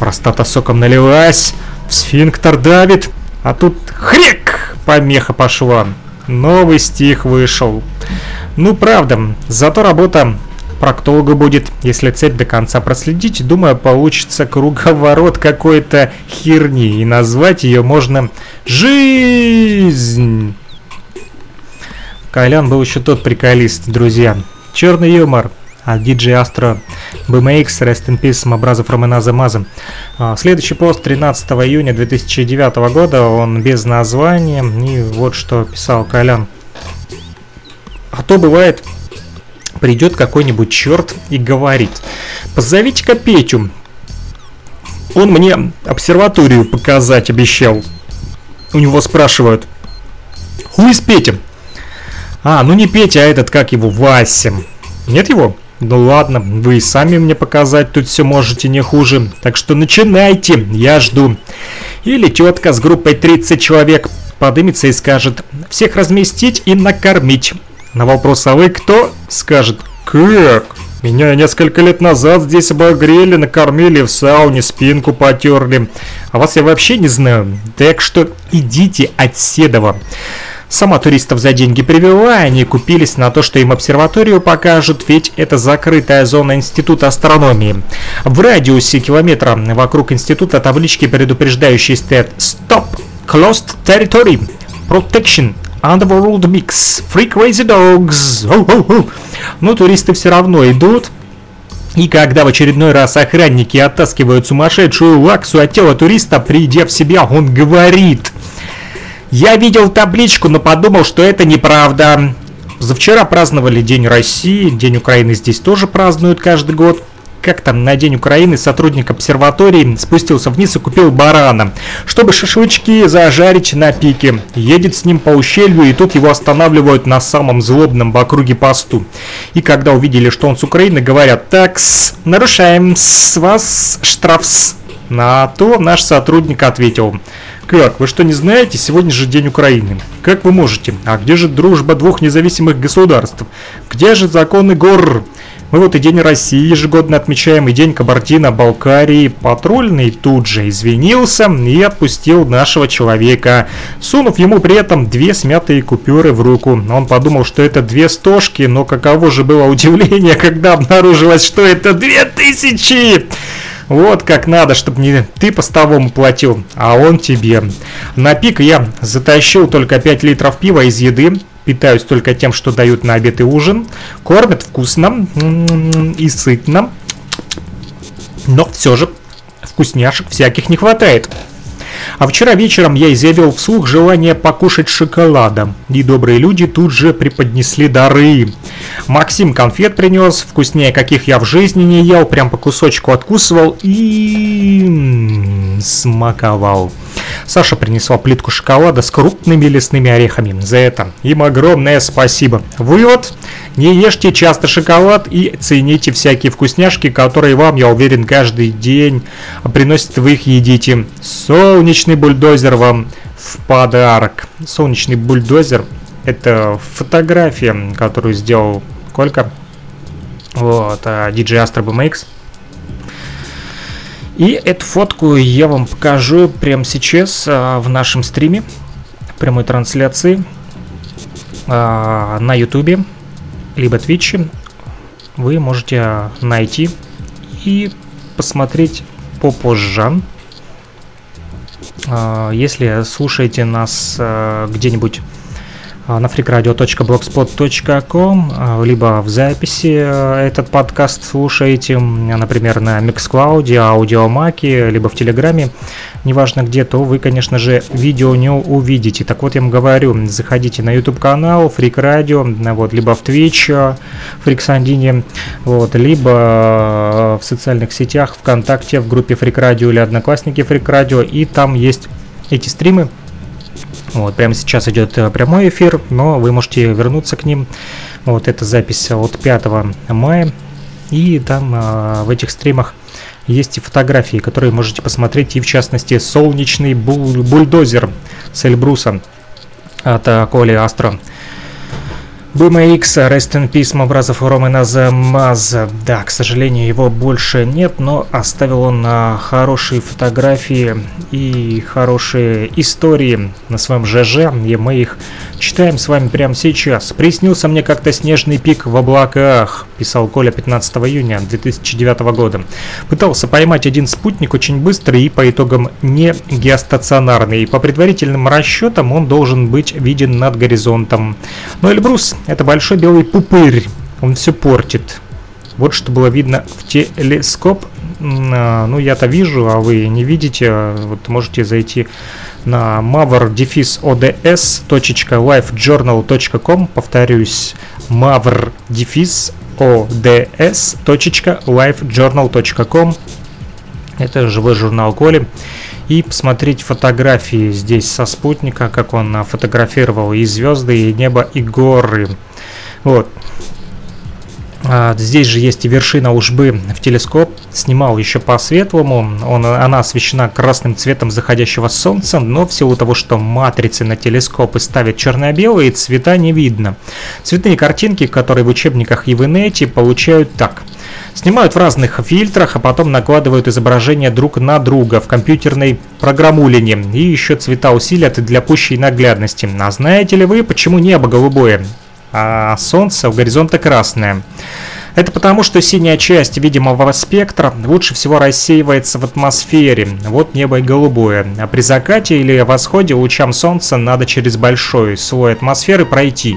Простата соком налилась. Сфинктер давит. А тут хрек! Помеха пошла. Новый стих вышел. Ну, правда, зато работа проктолога будет, если цепь до конца проследить, думаю, получится круговорот какой-то херни, и назвать ее можно «Жизнь». Колян был еще тот приколист, друзья. Черный юмор а DJ Astro BMX, Rest in Peace, Мабразов Романаза Маза. А, следующий пост 13 июня 2009 года, он без названия, и вот что писал Колян. А то бывает, придет какой-нибудь черт и говорит, позовите-ка Петю, он мне обсерваторию показать обещал. У него спрашивают, хуй с Петя? А, ну не Петя, а этот, как его, Вася. Нет его? Ну ладно, вы и сами мне показать тут все можете не хуже. Так что начинайте, я жду. Или тетка с группой 30 человек подымется и скажет, всех разместить и накормить. На вопрос «А вы кто?» скажет «Как?» Меня несколько лет назад здесь обогрели, накормили, в сауне спинку потерли. А вас я вообще не знаю. Так что идите от Седова. Сама туристов за деньги привела, они купились на то, что им обсерваторию покажут, ведь это закрытая зона Института астрономии. В радиусе километра вокруг института таблички, предупреждающие стоят «Stop! Closed Territory! Protection! Underworld Mix! Free Crazy Dogs!» Но туристы все равно идут, и когда в очередной раз охранники оттаскивают сумасшедшую лаксу от тела туриста, придя в себя, он говорит «Я видел табличку, но подумал, что это неправда». Завчера праздновали День России, День Украины здесь тоже празднуют каждый год как там на День Украины сотрудник обсерватории спустился вниз и купил барана, чтобы шашлычки зажарить на пике. Едет с ним по ущелью, и тут его останавливают на самом злобном в округе посту. И когда увидели, что он с Украины, говорят, так, нарушаем с вас штрафс. На то наш сотрудник ответил, как, вы что не знаете, сегодня же День Украины. Как вы можете? А где же дружба двух независимых государств? Где же законы гор? Мы вот и День России ежегодно отмечаем, и День Кабардино-Балкарии. Патрульный тут же извинился и отпустил нашего человека, сунув ему при этом две смятые купюры в руку. Он подумал, что это две стошки, но каково же было удивление, когда обнаружилось, что это две тысячи! Вот как надо, чтобы не ты постовому платил, а он тебе. На пик я затащил только 5 литров пива из еды, питаюсь только тем, что дают на обед и ужин. Кормят вкусно и сытно. Но все же вкусняшек всяких не хватает. А вчера вечером я изъявил вслух желание покушать шоколада, и добрые люди тут же преподнесли дары. Максим конфет принес, вкуснее каких я в жизни не ел, прям по кусочку откусывал и смаковал. Саша принесла плитку шоколада с крупными лесными орехами. За это им огромное спасибо. Вывод. Не ешьте часто шоколад и цените всякие вкусняшки, которые вам, я уверен, каждый день приносят, вы их едите. Солнечный бульдозер вам в подарок. Солнечный бульдозер это фотография, которую сделал Колька. Вот, DJ Astro BMX. И эту фотку я вам покажу прямо сейчас а, в нашем стриме, прямой трансляции а, на YouTube, либо Twitch. Вы можете найти и посмотреть попозже. А, если слушаете нас а, где-нибудь а, на freakradio.blogspot.com, а, либо в записи э, этот подкаст слушаете, например, на Mixcloud, Аудиомаке, либо в Телеграме, неважно где, то вы, конечно же, видео не увидите. Так вот, я вам говорю, заходите на YouTube-канал Freak Radio, вот, либо в Twitch Freak Sandini, вот, либо в социальных сетях, ВКонтакте, в группе Freak Radio или Одноклассники Freak Radio, и там есть эти стримы, вот, прямо сейчас идет э, прямой эфир, но вы можете вернуться к ним. Вот эта запись от 5 мая. И там э, в этих стримах есть и фотографии, которые можете посмотреть, и в частности солнечный бул бульдозер с Эльбруса от э, Коли Астро. BMX, Rest in Peace, Мавразов Романа Маз. Да, к сожалению, его больше нет, но оставил он хорошие фотографии и хорошие истории на своем ЖЖ, и мы их читаем с вами прямо сейчас. Приснился мне как-то снежный пик в облаках, писал Коля 15 июня 2009 года. Пытался поймать один спутник очень быстро и по итогам не геостационарный. По предварительным расчетам он должен быть виден над горизонтом. Но Эльбрус это большой белый пупырь. Он все портит. Вот что было видно в телескоп. А, ну, я-то вижу, а вы не видите. Вот можете зайти на mavr-ods.lifejournal.com Повторюсь, mavr-ods.lifejournal.com Это живой журнал Коли и посмотреть фотографии здесь со спутника, как он фотографировал и звезды, и небо, и горы. Вот. А, здесь же есть и вершина Ужбы в телескоп. Снимал еще по светлому. Он, она освещена красным цветом заходящего солнца, но в силу того, что матрицы на телескопы ставят черно-белые, цвета не видно. Цветные картинки, которые в учебниках и в инете, получают так. Снимают в разных фильтрах, а потом накладывают изображения друг на друга в компьютерной программулине. И еще цвета усилят для пущей наглядности. А знаете ли вы, почему небо голубое? А Солнце у горизонта красное. Это потому, что синяя часть видимого спектра лучше всего рассеивается в атмосфере, вот небо и голубое. А при закате или восходе лучам Солнца надо через большой слой атмосферы пройти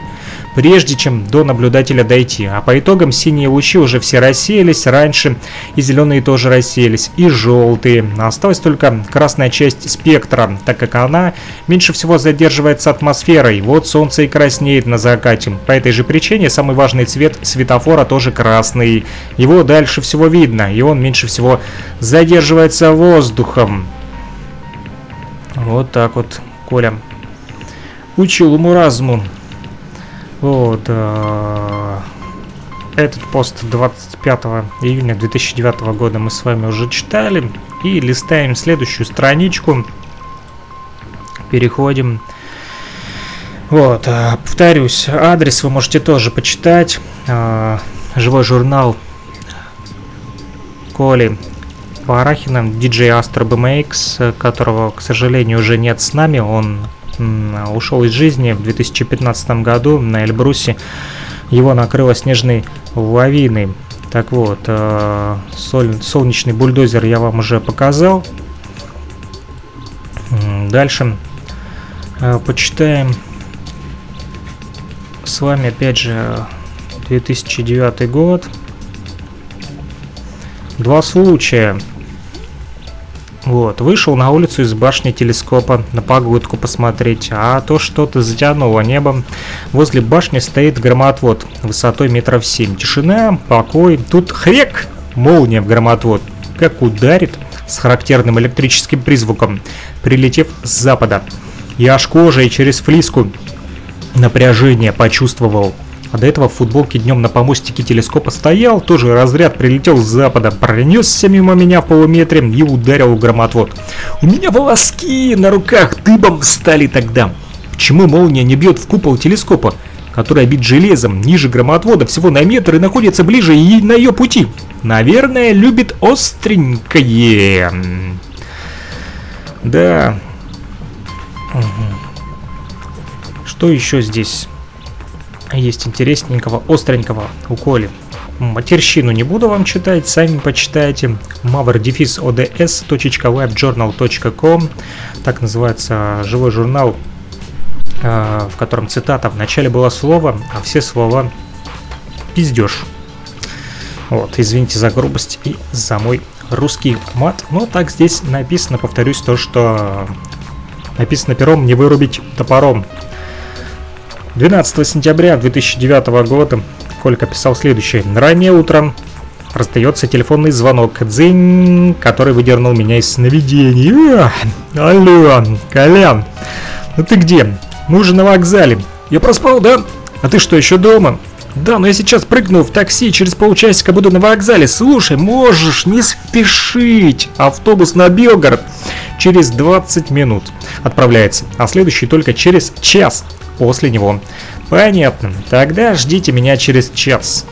прежде чем до наблюдателя дойти. А по итогам синие лучи уже все рассеялись раньше, и зеленые тоже рассеялись, и желтые. Осталась только красная часть спектра, так как она меньше всего задерживается атмосферой. Вот солнце и краснеет на закате. По этой же причине самый важный цвет светофора тоже красный. Его дальше всего видно, и он меньше всего задерживается воздухом. Вот так вот, Коля. Учил ему разуму. Вот. Э, этот пост 25 июня 2009 года мы с вами уже читали. И листаем следующую страничку. Переходим. Вот, э, повторюсь, адрес вы можете тоже почитать. Э, живой журнал Коли Варахина, DJ Astro BMX, которого, к сожалению, уже нет с нами. Он ушел из жизни в 2015 году на Эльбрусе. Его накрыло снежной лавиной. Так вот, э, соль, солнечный бульдозер я вам уже показал. Дальше э, почитаем с вами опять же 2009 год. Два случая вот, вышел на улицу из башни телескопа на погодку посмотреть, а то что-то затянуло небом. Возле башни стоит громотвод высотой метров семь. Тишина, покой. Тут хрек! Молния в громотвод. Как ударит с характерным электрическим призвуком, прилетев с запада. Я аж кожей через флиску напряжение почувствовал. А до этого в футболке днем на помостике телескопа стоял, тоже разряд прилетел с запада, пронесся мимо меня в полуметре и ударил громотвод. У меня волоски на руках дыбом стали тогда. Почему молния не бьет в купол телескопа, который обит железом, ниже громотвода, всего на метр и находится ближе и на ее пути? Наверное, любит остренькое. Да. Что еще здесь? Есть интересненького, остренького у Коли. Матерщину не буду вам читать, сами почитайте. mavr-ods.webjournal.com Так называется живой журнал, э, в котором цитата в начале было слово, а все слова пиздеж. Вот, извините за грубость и за мой русский мат. Но так здесь написано, повторюсь, то, что написано пером не вырубить топором. 12 сентября 2009 года Колька писал следующее. Ранее утром раздается телефонный звонок, дзинь, который выдернул меня из сновидений. Алло, Колян, ну ты где? Мы уже на вокзале. Я проспал, да? А ты что, еще дома? Да, но я сейчас прыгну в такси, через полчасика буду на вокзале. Слушай, можешь не спешить. Автобус на Белгород через 20 минут отправляется, а следующий только через час после него. Понятно, тогда ждите меня через час.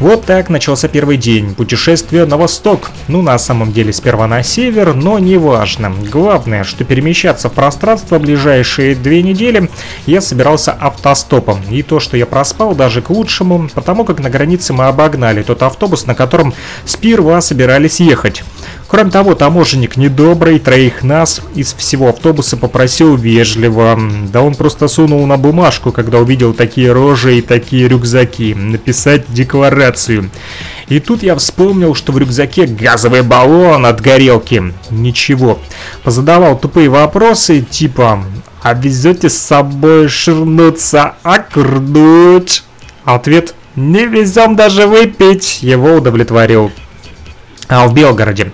Вот так начался первый день путешествия на восток. Ну, на самом деле, сперва на север, но не важно. Главное, что перемещаться в пространство ближайшие две недели я собирался автостопом. И то, что я проспал, даже к лучшему, потому как на границе мы обогнали тот автобус, на котором сперва собирались ехать. Кроме того, таможенник недобрый, троих нас из всего автобуса попросил вежливо. Да он просто сунул на бумажку, когда увидел такие рожи и такие рюкзаки, написать декларацию. И тут я вспомнил, что в рюкзаке газовый баллон от горелки. Ничего. Позадавал тупые вопросы, типа «А везете с собой ширнуться, а курнуть?» Ответ «Не везем даже выпить» его удовлетворил в Белгороде.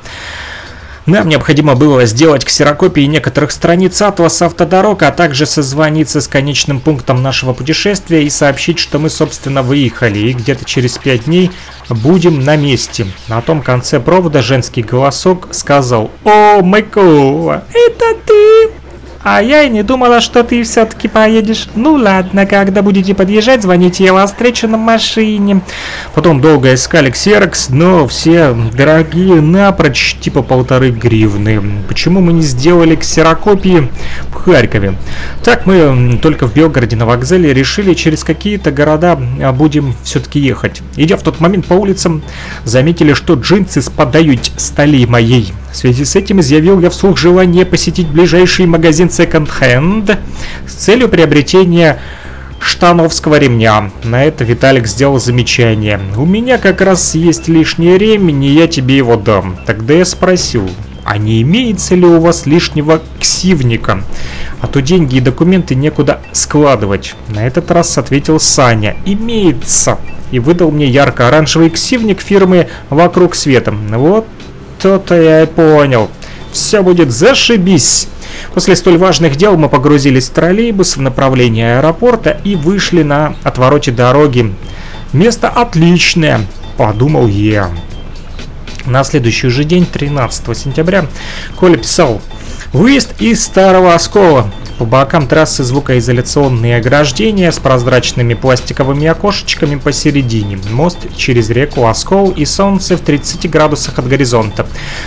Нам необходимо было сделать ксерокопии некоторых страниц атласа автодорог, а также созвониться с конечным пунктом нашего путешествия и сообщить, что мы, собственно, выехали, и где-то через пять дней будем на месте. На том конце провода женский голосок сказал «О, Майкова, это ты!» А я и не думала, что ты все-таки поедешь. Ну ладно, когда будете подъезжать, звоните, я вас встречу на машине. Потом долго искали ксерокс, но все дорогие напрочь, типа полторы гривны. Почему мы не сделали ксерокопии в Харькове? Так мы только в Белгороде на вокзале решили, через какие-то города а, будем все-таки ехать. Идя в тот момент по улицам, заметили, что джинсы спадают стали моей. В связи с этим изъявил я вслух желание посетить ближайший магазин Second Hand с целью приобретения штановского ремня. На это Виталик сделал замечание. У меня как раз есть лишний ремень, и я тебе его дам. Тогда я спросил, а не имеется ли у вас лишнего ксивника? А то деньги и документы некуда складывать. На этот раз ответил Саня. Имеется. И выдал мне ярко-оранжевый ксивник фирмы «Вокруг света». Вот то-то я и понял. Все будет зашибись. После столь важных дел мы погрузились в троллейбус в направлении аэропорта и вышли на отвороте дороги. Место отличное, подумал я. На следующий же день, 13 сентября, Коля писал «Выезд из Старого Оскола. По бокам трассы звукоизоляционные ограждения с прозрачными пластиковыми окошечками посередине. Мост через реку Оскол и солнце в 30 градусах от горизонта.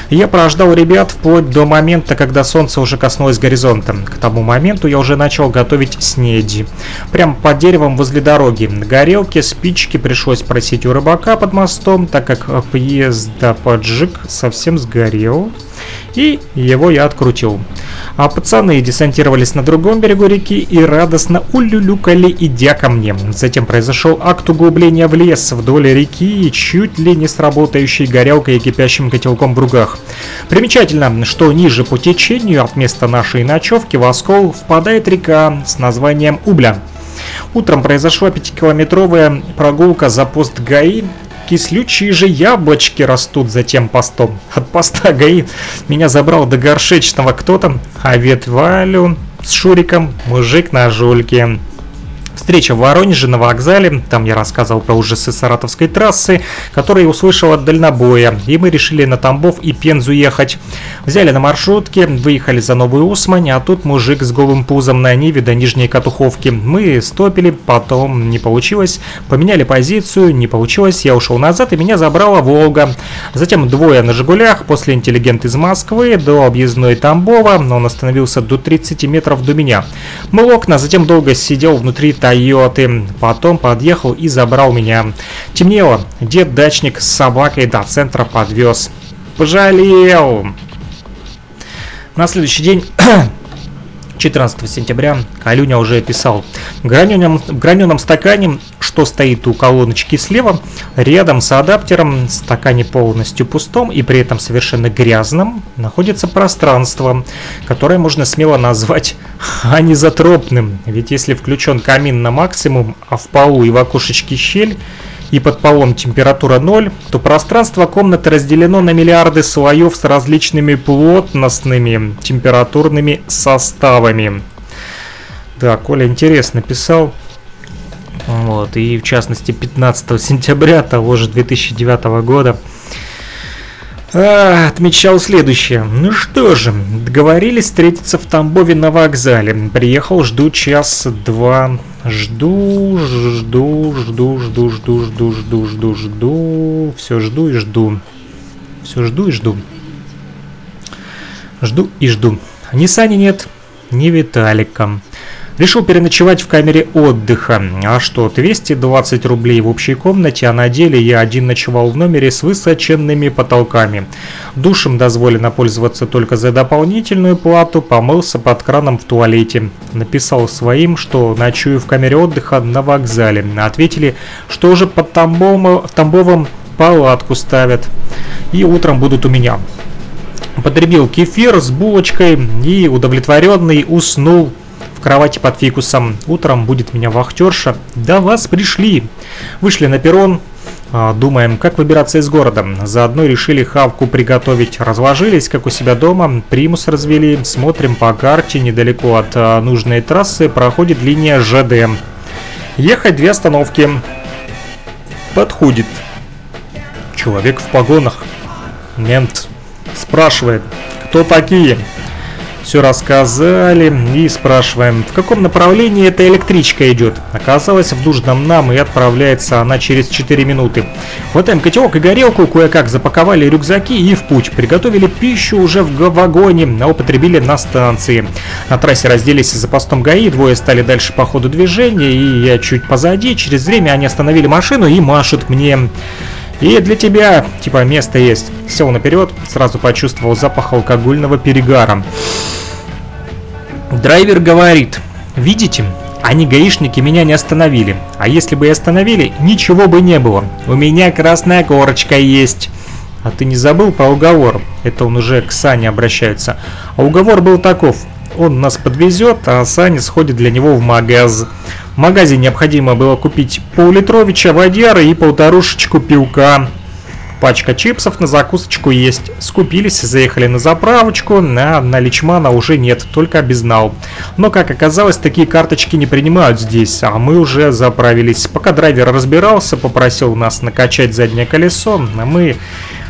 Я прождал ребят вплоть до момента, когда солнце уже коснулось горизонта. К тому моменту я уже начал готовить снеди. Прямо под деревом возле дороги. Горелки, спички пришлось просить у рыбака под мостом, так как поезда поджиг совсем сгорел и его я открутил. А пацаны десантировались на другом берегу реки и радостно улюлюкали, идя ко мне. Затем произошел акт углубления в лес вдоль реки чуть ли не с работающей горелкой и кипящим котелком в ругах. Примечательно, что ниже по течению от места нашей ночевки в Оскол впадает река с названием Убля. Утром произошла пятикилометровая прогулка за пост ГАИ Кислючие же яблочки растут за тем постом. От поста ГАИ меня забрал до горшечного кто-то, а ветвалю с Шуриком мужик на жульке. Встреча в Воронеже на вокзале, там я рассказывал про ужасы Саратовской трассы, которые услышал от дальнобоя, и мы решили на Тамбов и Пензу ехать. Взяли на маршрутке, выехали за Новую Усмань, а тут мужик с голым пузом на Ниве до Нижней Катуховки. Мы стопили, потом не получилось, поменяли позицию, не получилось, я ушел назад, и меня забрала Волга. Затем двое на Жигулях, после интеллигент из Москвы до объездной Тамбова, но он остановился до 30 метров до меня. Мыл окна, затем долго сидел внутри Тойоты, потом подъехал и забрал меня. Темнело, дед-дачник с собакой до центра подвез. Пожалел! На следующий день 14 сентября Калюня уже писал. В граненом, в граненом стакане, что стоит у колоночки слева, рядом с адаптером, в стакане полностью пустом и при этом совершенно грязном, находится пространство, которое можно смело назвать анизотропным. Ведь если включен камин на максимум, а в полу и в окошечке щель, и под полом температура 0, то пространство комнаты разделено на миллиарды слоев с различными плотностными температурными составами. Да, Коля интересно писал. Вот, и в частности 15 сентября того же 2009 года а, отмечал следующее. Ну что же, договорились встретиться в Тамбове на вокзале. Приехал, жду час-два. Жду, жду, жду, жду, жду, жду, жду, жду, жду. Все жду и жду. Все жду и жду. Жду и жду. Ни Сани нет, ни Виталика. Решил переночевать в камере отдыха. А что, 220 рублей в общей комнате, а на деле я один ночевал в номере с высоченными потолками. Душем дозволено пользоваться только за дополнительную плату, помылся под краном в туалете. Написал своим, что ночую в камере отдыха на вокзале. Ответили, что уже под Тамбовом, Тамбовом палатку ставят. И утром будут у меня. Потребил кефир с булочкой и удовлетворенный уснул кровати под фикусом. Утром будет меня вахтерша. Да вас пришли. Вышли на перрон. А, думаем, как выбираться из города. Заодно решили хавку приготовить. Разложились, как у себя дома, примус развели. Смотрим по карте, недалеко от а, нужной трассы проходит линия ЖД. Ехать две остановки. Подходит. Человек в погонах. Мент спрашивает, кто такие? Все рассказали и спрашиваем, в каком направлении эта электричка идет. Оказалось, в нужном нам и отправляется она через 4 минуты. Хватаем котелок и горелку, кое-как запаковали рюкзаки и в путь. Приготовили пищу уже в вагоне, а употребили на станции. На трассе разделись за постом ГАИ, двое стали дальше по ходу движения, и я чуть позади. Через время они остановили машину и машут мне. И для тебя, типа, место есть. Сел наперед, сразу почувствовал запах алкогольного перегара. Драйвер говорит, видите, они гаишники меня не остановили. А если бы и остановили, ничего бы не было. У меня красная корочка есть. А ты не забыл про уговор? Это он уже к Сане обращается. А уговор был таков. Он нас подвезет, а Саня сходит для него в магаз. В магазе необходимо было купить пол-литровича водяры и полторушечку пивка. Пачка чипсов на закусочку есть. Скупились, заехали на заправочку, на Личмана уже нет, только безнал. Но, как оказалось, такие карточки не принимают здесь, а мы уже заправились. Пока драйвер разбирался, попросил нас накачать заднее колесо, а мы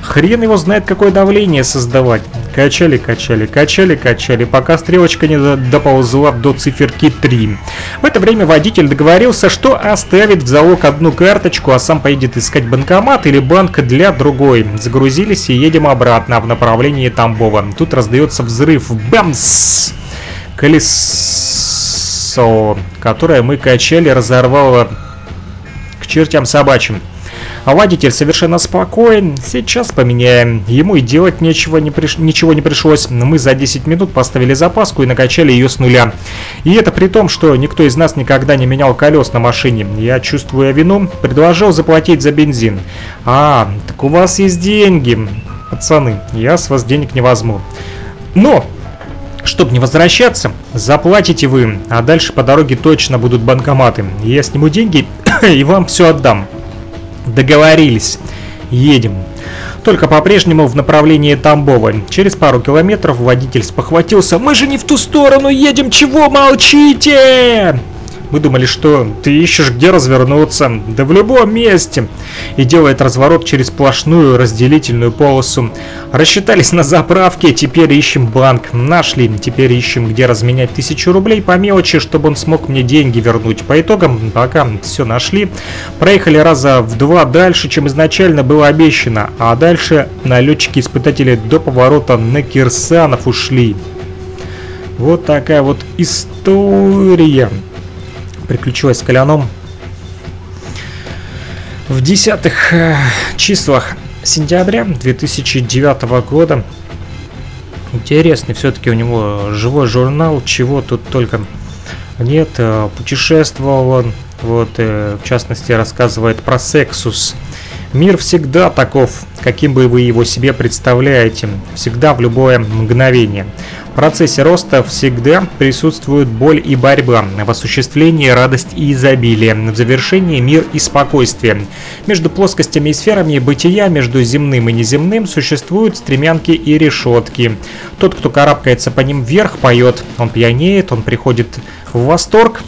Хрен его знает, какое давление создавать. Качали, качали, качали, качали, пока стрелочка не доползла до циферки 3. В это время водитель договорился, что оставит в залог одну карточку, а сам поедет искать банкомат или банк для другой. Загрузились и едем обратно в направлении Тамбова. Тут раздается взрыв. Бамс! Колесо, которое мы качали, разорвало к чертям собачьим. А водитель совершенно спокоен. Сейчас поменяем. Ему и делать нечего не приш... ничего не пришлось. Мы за 10 минут поставили запаску и накачали ее с нуля. И это при том, что никто из нас никогда не менял колес на машине. Я, чувствуя вину, предложил заплатить за бензин. А, так у вас есть деньги. Пацаны, я с вас денег не возьму. Но чтобы не возвращаться, заплатите вы, а дальше по дороге точно будут банкоматы. Я сниму деньги и вам все отдам. Договорились. Едем. Только по-прежнему в направлении Тамбова. Через пару километров водитель спохватился. «Мы же не в ту сторону едем! Чего молчите?» Мы думали, что ты ищешь где развернуться, да в любом месте. И делает разворот через сплошную разделительную полосу. Рассчитались на заправке, теперь ищем банк. Нашли, теперь ищем, где разменять тысячу рублей по мелочи, чтобы он смог мне деньги вернуть. По итогам, пока все нашли, проехали раза в два дальше, чем изначально было обещано. А дальше налетчики-испытатели до поворота на Кирсанов ушли. Вот такая вот история приключилась с Коляном. В десятых э, числах сентября 2009 года интересный все-таки у него живой журнал, чего тут только нет, э, путешествовал он, вот, э, в частности, рассказывает про Сексус. Мир всегда таков, каким бы вы его себе представляете, всегда в любое мгновение процессе роста всегда присутствует боль и борьба, в осуществлении радость и изобилие, в завершении мир и спокойствие. Между плоскостями и сферами бытия, между земным и неземным, существуют стремянки и решетки. Тот, кто карабкается по ним вверх, поет, он пьянеет, он приходит в восторг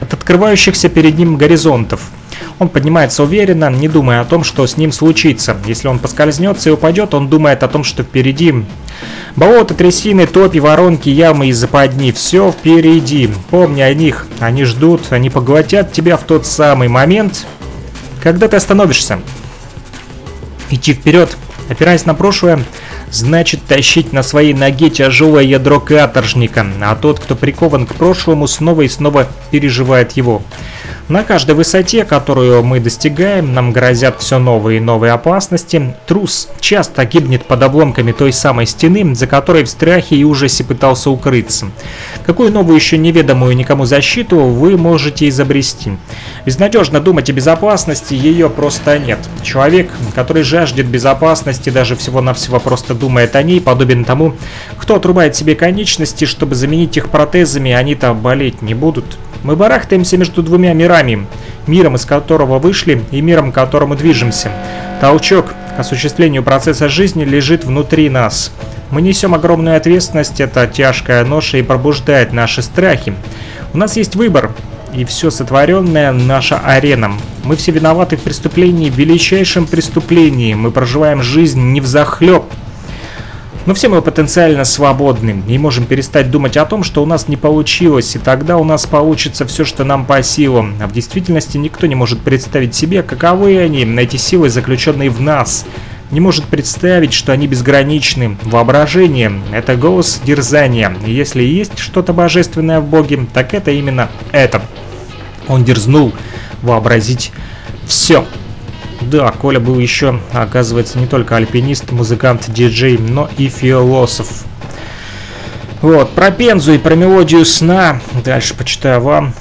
от открывающихся перед ним горизонтов. Он поднимается уверенно, не думая о том, что с ним случится. Если он поскользнется и упадет, он думает о том, что впереди. Болото, трясины, топи, воронки, ямы и западни. Все впереди. Помни о них. Они ждут, они поглотят тебя в тот самый момент, когда ты остановишься. Идти вперед, опираясь на прошлое, значит тащить на своей ноге тяжелое ядро каторжника, а тот, кто прикован к прошлому, снова и снова переживает его. На каждой высоте, которую мы достигаем, нам грозят все новые и новые опасности. Трус часто гибнет под обломками той самой стены, за которой в страхе и ужасе пытался укрыться. Какую новую еще неведомую никому защиту вы можете изобрести? Безнадежно думать о безопасности, ее просто нет. Человек, который жаждет безопасности, даже всего-навсего просто думает о ней, подобен тому, кто отрубает себе конечности, чтобы заменить их протезами, они-то болеть не будут. Мы барахтаемся между двумя мирами. миром, из которого вышли, и миром, к которому движемся. Толчок к осуществлению процесса жизни лежит внутри нас. Мы несем огромную ответственность, это тяжкая ноша и пробуждает наши страхи. У нас есть выбор, и все сотворенное наша арена. Мы все виноваты в преступлении, в величайшем преступлении. Мы проживаем жизнь не в захлеб, но все мы потенциально свободны и можем перестать думать о том, что у нас не получилось, и тогда у нас получится все, что нам по силам. А в действительности никто не может представить себе, каковы они, эти силы, заключенные в нас. Не может представить, что они безграничны. Воображение – это голос дерзания. И если есть что-то божественное в Боге, так это именно это. Он дерзнул вообразить все. Да, Коля был еще, оказывается, не только альпинист, музыкант, диджей, но и философ. Вот, про Пензу и про мелодию сна. Дальше почитаю вам.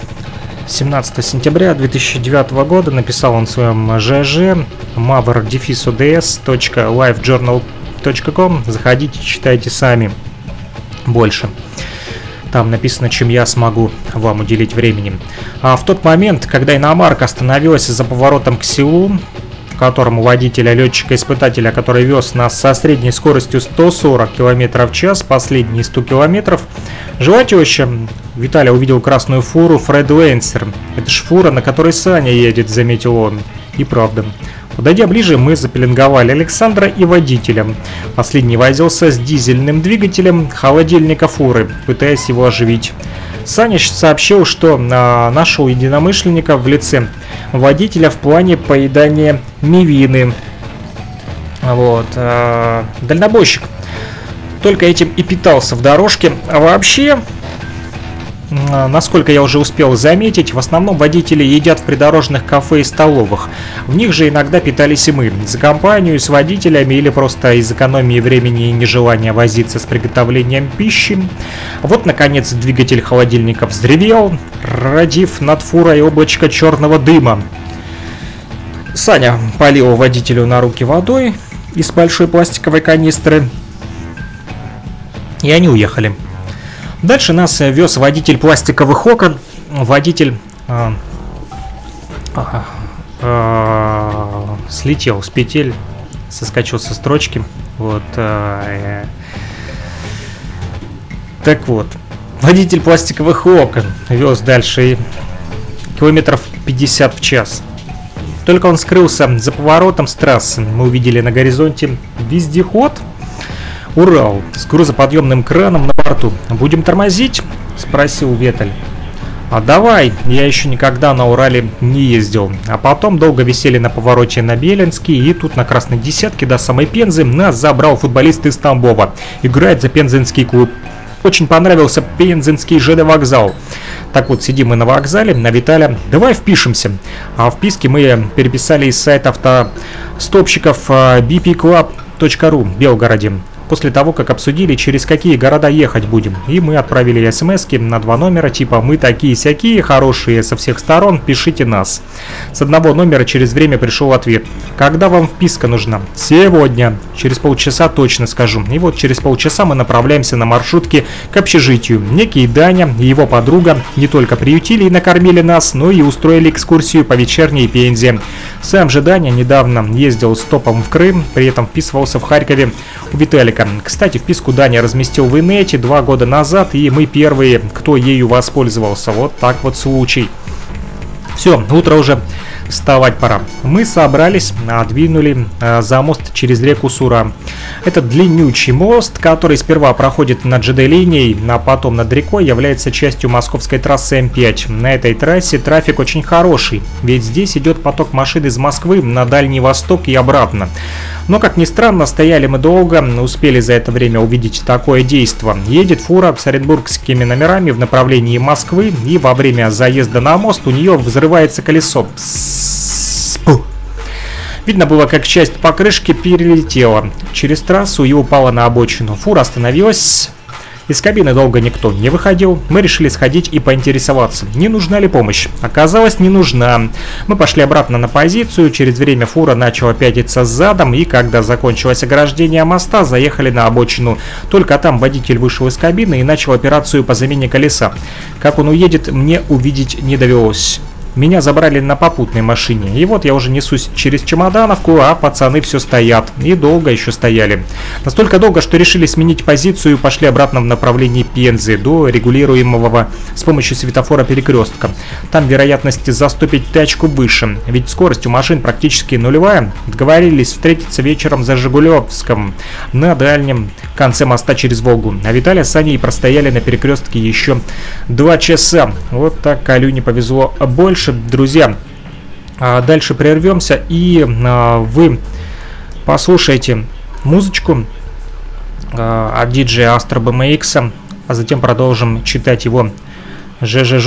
17 сентября 2009 года написал он в своем ЖЖ mavr-ds.livejournal.com Заходите, читайте сами больше. Там написано, чем я смогу вам уделить времени. А в тот момент, когда иномарка остановилась за поворотом к селу, которому водителя, летчика-испытателя, который вез нас со средней скоростью 140 км в час, последние 100 км, жила теща. Виталий увидел красную фуру Фред Лейнсер. Это ж фура, на которой Саня едет, заметил он. И правда. Подойдя ближе, мы запеленговали Александра и водителя. Последний возился с дизельным двигателем холодильника фуры, пытаясь его оживить. Санич сообщил, что а, нашел единомышленника в лице водителя в плане поедания мивины. Вот. А, дальнобойщик только этим и питался в дорожке. А вообще, насколько я уже успел заметить, в основном водители едят в придорожных кафе и столовых. В них же иногда питались и мы, за компанию с водителями или просто из экономии времени и нежелания возиться с приготовлением пищи. Вот, наконец, двигатель холодильника взревел, родив над фурой облачко черного дыма. Саня полил водителю на руки водой из большой пластиковой канистры, и они уехали. Дальше нас вез водитель пластиковых окон, водитель э, э, э, слетел с петель, соскочил со строчки. Вот. Э, так вот, водитель пластиковых окон вез дальше километров 50 в час. Только он скрылся за поворотом с трассы, мы увидели на горизонте вездеход – Урал с грузоподъемным краном на борту. Будем тормозить? Спросил Ветель. А давай, я еще никогда на Урале не ездил. А потом долго висели на повороте на Белинский, и тут на красной десятке до самой Пензы нас забрал футболист из Тамбова. Играет за пензенский клуб. Очень понравился пензенский ЖД вокзал. Так вот, сидим мы на вокзале, на Виталя. Давай впишемся. А вписки мы переписали из сайта автостопщиков bpclub.ru в Белгороде после того, как обсудили, через какие города ехать будем. И мы отправили смс на два номера, типа «Мы такие-сякие, хорошие со всех сторон, пишите нас». С одного номера через время пришел ответ. «Когда вам вписка нужна?» «Сегодня». Через полчаса точно скажу. И вот через полчаса мы направляемся на маршрутке к общежитию. Некий Даня и его подруга не только приютили и накормили нас, но и устроили экскурсию по вечерней Пензе. Сам же Даня недавно ездил с топом в Крым, при этом вписывался в Харькове у Виталика Америка. Кстати, вписку Даня разместил в инете два года назад, и мы первые, кто ею воспользовался. Вот так вот случай. Все, утро уже вставать пора. Мы собрались, двинули э, за мост через реку Сура. Это длиннючий мост, который сперва проходит над ЖД-линией, а потом над рекой, является частью московской трассы М5. На этой трассе трафик очень хороший, ведь здесь идет поток машин из Москвы на Дальний Восток и обратно. Но, как ни странно, стояли мы долго, успели за это время увидеть такое действо. Едет фура с оренбургскими номерами в направлении Москвы, и во время заезда на мост у нее взрывается колесо. Видно было, как часть покрышки перелетела через трассу и упала на обочину. Фура остановилась, из кабины долго никто не выходил. Мы решили сходить и поинтересоваться, не нужна ли помощь. Оказалось, не нужна. Мы пошли обратно на позицию. Через время фура начала пятиться задом, и когда закончилось ограждение моста, заехали на обочину. Только там водитель вышел из кабины и начал операцию по замене колеса. Как он уедет, мне увидеть не довелось. Меня забрали на попутной машине. И вот я уже несусь через Чемодановку, а пацаны все стоят. И долго еще стояли. Настолько долго, что решили сменить позицию и пошли обратно в направлении Пензы до регулируемого с помощью светофора перекрестка. Там вероятность заступить тачку выше, ведь скорость у машин практически нулевая. Договорились встретиться вечером за Жигулевском на дальнем конце моста через Волгу. А Виталия с Аней простояли на перекрестке еще два часа. Вот так Алюне повезло больше. Друзья, а дальше прервемся и а, вы послушаете музычку а, от диджея Astro BMX, а затем продолжим читать его ЖЖ